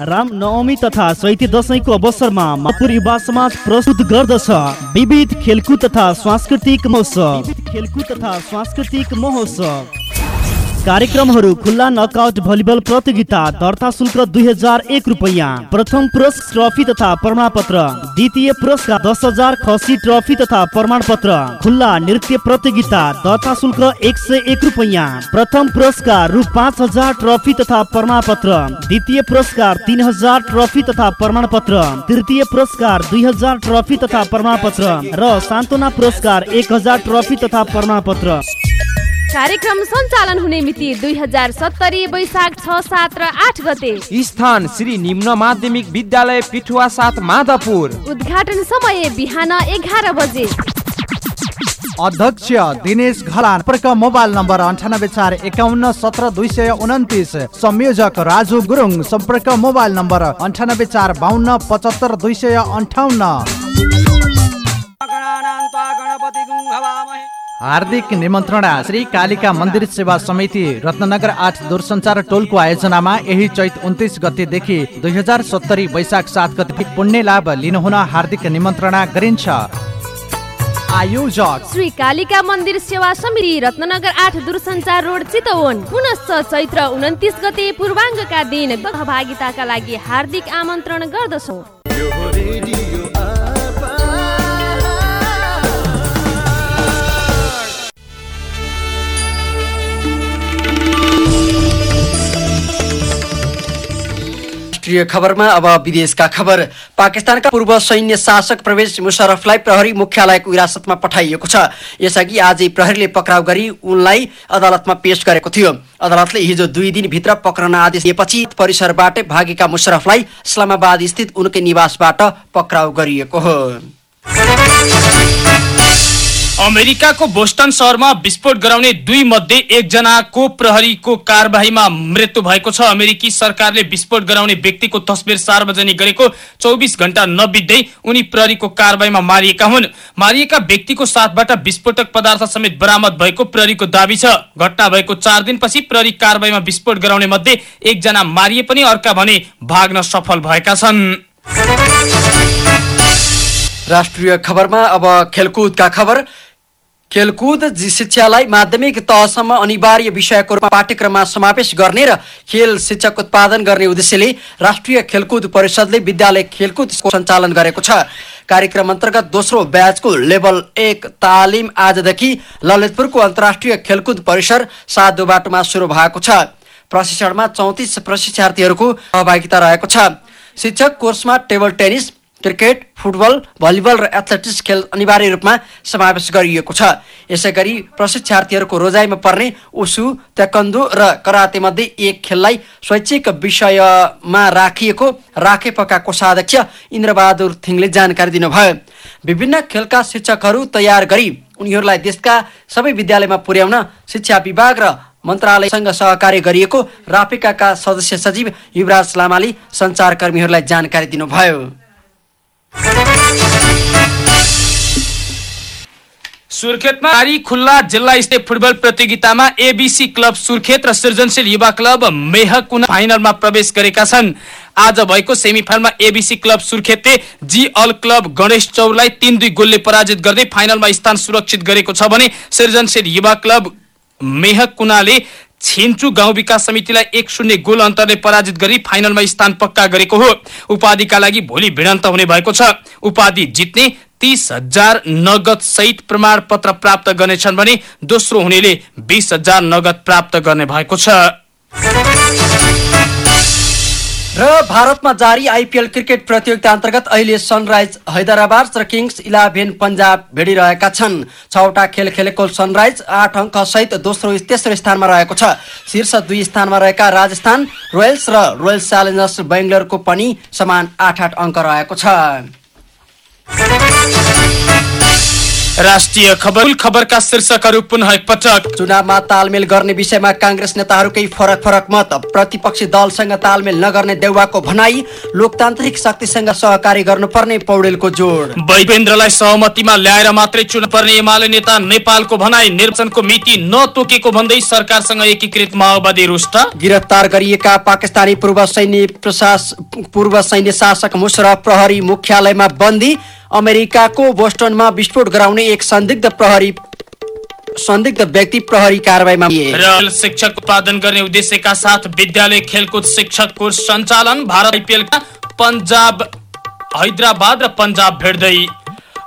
राम नवमी तथा चैते दशैंको अवसरमा मापुर युवा समाज प्रस्तुत गर्दछ। विविध खेलकुद तथा सांस्कृतिक महोत्सव। खेलकुद तथा सांस्कृतिक महोत्सव। कार्यक्रमहरू खुल्ला नकआउट भलिबल प्रतियोगिता दर्ता शुल्क दुई हजार एक रुपियाँ। प्रथम पुरस्कार ट्रफी तथा प्रमाण पत्र द्वितीय पुरस्कार दस हजार खसी ट्रफी तथा प्रमाण पत्र खुल्ला नृत्य प्रतियोगिता दर्ता शुल्क एक सय एक रुपियाँ। प्रथम पुरस्कार रु पाँच हजार ट्रफी तथा प्रमाण पत्र द्वितीय पुरस्कार तिन हजार ट्रफी तथा प्रमाण पत्र तृतीय पुरस्कार दुई हजार ट्रफी तथा प्रमाण पत्र र सान्त्वना पुरस्कार एक हजार ट्रफी तथा प्रमाण पत्र कार्यक्रम सञ्चालन हुने मिति दुई हजार सत्तरी वैशाख छ सात र आठ गते। स्थान श्री निम्न माध्यमिक विद्यालय पिठुवा साथ माधवपुर। उद्घाटन समय बिहान एघार बजे। अध्यक्ष दिनेश घलान सम्पर्क मोबाइल नम्बर अन्ठानब्बे चार एकाउन्न सत्र दुई सय उन्तिस संयोजक राजु गुरुङ सम्पर्क मोबाइल नम्बर अन्ठानब्बे चार बाहन्न पचहत्तर दुई सय अन्ठाउन्न। हार्दिक निमन्त्रणा श्री कालिका मन्दिर सेवा समिति रत्नगर आठ दूरसञ्चार टोलको आयोजनामा यही चैत उन्तिस गतेदेखि दुई हजार सत्तरी वैशाख सात गते पुण्य लाभ लिनुहुन हार्दिक निमन्त्रणा गरिन्छ। आयोजक श्री कालिका मन्दिर सेवा समिति रत्नगर आठ दूरसञ्चार रोड चितवन। पुनश्च चैत्र उन्तिस गते पूर्वाङ्गका दिन सहभागिताका लागि हार्दिक आमन्त्रण गर्दछौ। राष्ट्रिय खबरमा अब विदेशका खबर। पाकिस्तानका पूर्व सैन्य शासक प्रवेश मुशरफलाई प्रहरी मुख्यालयको हिरासतमा पठाइएको छ। यसअघि आजै प्रहरीले पक्राउ गरी उनलाई अदालतमा पेश गरेको थियो। अदालतले हिजो दुई दिनभित्र पक्रन आदेश दिएपछि परिसरबाट भागेका मुशरफलाई इस्लामाबाद स्थित उनकै निवासबाट पक्राउ गरिएको हो। अमेरिकाको बोस्टन सहरमा विस्फोट गराउने दुई मध्ये एकजनाको प्रहरीको कारवाहीमा मृत्यु भएको छ। अमेरिकी सरकारले विस्फोट गराउने व्यक्तिको तस्बिर सार्वजनिक गरेको चौबिस घण्टा नबित्दै उनी प्रहरीको कारवाहीमा मारिएका हुन्। मारिएका व्यक्तिको साथबाट विस्फोटक पदार्थ समेत बरामद भएको प्रहरीको दावी छ। घटना भएको चार दिनपछि प्रहरी कारवाहीमा विस्फोट गराउने मध्ये एकजना मारिए पनि अर्का भने भाग्न सफल भएका छन्। राष्ट्रिय खबरमा अब खेलकुदका खबर। खेलकुद शिक्षालाई माध्यमिक तहसम्म अनिवार्य विषयको रूपमा पाठ्यक्रममा समावेश गर्ने र खेल शिक्षक उत्पादन गर्ने उद्देश्यले राष्ट्रिय खेलकुद परिषदले विद्यालय खेलकुद सञ्चालन गरेको छ। कार्यक्रम अन्तर्गत दोस्रो ब्याचको लेभल एक तालिम आजदेखि ललितपुरको अन्तर्राष्ट्रिय खेलकुद परिसर साधो बाटोमा सुरु भएको छ। प्रशिक्षणमा चौतिस प्रशिक्षार्थीहरूको सहभागिता रहेको छ। शिक्षक कोर्समा table tennis cricket football volleyball र एथलेटिक्स खेल अनिवार्य रूपमा समावेश गरिएको छ। यसै गरी प्रशिक्षार्थीहरूको रोजाइमा पर्ने उसु तेकन्दो र कराते मध्ये एक खेललाई शैक्षिक विषयमा राखिएको राखेपका कोषाध्यक्ष इन्द्रबहादुर थिङले जानकारी दिनुभयो। विभिन्न खेलका शिक्षकहरू तयार गरी उनीहरूलाई देशका सबै विद्यालयमा पुर्याउन शिक्षा विभाग र मन्त्रालयसँग सहकार्य गरिएको रापिकाका सदस्य सचिव युवराज लामाले सञ्चारकर्मीहरूलाई जानकारी दिनुभयो। सुर्खेतमा नारी खुल्ला जिल्ला स्तरीय फुटबल प्रतियोगितामा एबिसी क्लब सुर्खेत र सृजनशील युवा क्लब मेहकुना फाइनलमा प्रवेश गरेका छन्। आज भएको सेमिफाइनलमा एबिसी क्लब सुर्खेतले जी अल क्लब गणेश चौरलाई तीन दुई गोलले पराजित गर्दै फाइनलमा स्थान सुरक्षित गरेको छ भने सृजनशील युवा क्लब मेहकुनाले छिन्चु गाउँ विकास समितिलाई एक शून्य गोल अन्तरले पराजित गरी फाइनलमा स्थान पक्का गरेको हो। उपाधिका लागि भोलि भिडन्त हुने भएको छ। उपाधि जित्ने तीस हजार नगद सहित प्रमाण पत्र प्राप्त गर्नेछन् भने दोस्रो हुनेले बीस हजार नगद प्राप्त गर्ने भएको छ। र भारतमा जारी आइपिएल क्रिकेट प्रतियोगिता अन्तर्गत अहिले सनराइज हैदराबाद र किङ्स इलेभेन पन्जाब भेडिरहेका छन्। छवटा खेल खेलेको सनराइज आठ अङ्क सहित दोस्रो तेस्रो स्थानमा रहेको छ। शीर्ष दुई स्थानमा रहेका राजस्थान रोयल्स र रोयल च्यालेन्जर्स बेङ्गलोरको पनि समान आठ आठ अङ्क रहेको छ। राष्ट्रिय खबर खबरका शीर्षकहरू पुनः एकपटक चुनावमा तालमेल गर्ने विषयमा काङ्ग्रेस नेताहरूकै फरक फरक मत। प्रतिपक्षी दलसँग तालमेल नगर्ने देउवाको भनाई लोकतान्त्रिक शक्तिसँग सहकारी गर्नुपर्ने पौडेलको जोड। वैपेन्द्रलाई सहमतिमा ल्याएर मात्रै चुनाव पर्ने एमाले नेता नेपालको भनाई निर्वाचनको मिति नतोकेको भन्दै सरकारसँग एकीकृत माओवादी रुष्ट। गिरफ्तार गरिएका पाकिस्तानी पूर्व सैन्य प्रशास पूर्व सैन्य शासक मुशरफ प्रहरी मुख्यालयमा बन्दी। अमेरिकाको बोस्टनमा विस्फोट गराउने एक संदिग्ध प्रहरी संदिग्ध व्यक्ति प्रहरी कारवाहीमा र शिक्षक उत्पादन गर्ने उद्देश्यका साथ विद्यालय खेलकुद शिक्षक कोर्स सञ्चालन भारत आइपिएलका पन्जाब हैदराबाद र पन्जाब भेट्दै।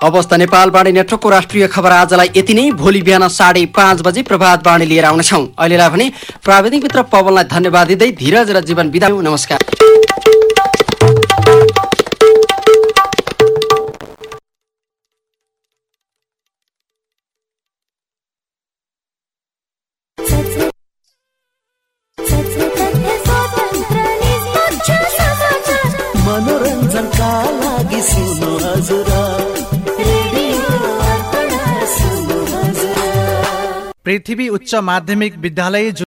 अवस्था नेपाल बाणी नेटवर्कको राष्ट्रिय खबर आजलाई यति नै। भोलि बिहान साढे पाँच बजे प्रभात बाणी लिएर आउनेछौँ। अहिलेलाई भने प्राविधिक मित्र पवनलाई धन्यवाद दिँदै धीरज र जीवन बिदा नमस्कार। पृथ्वी उच्च माध्यमिक विद्यालय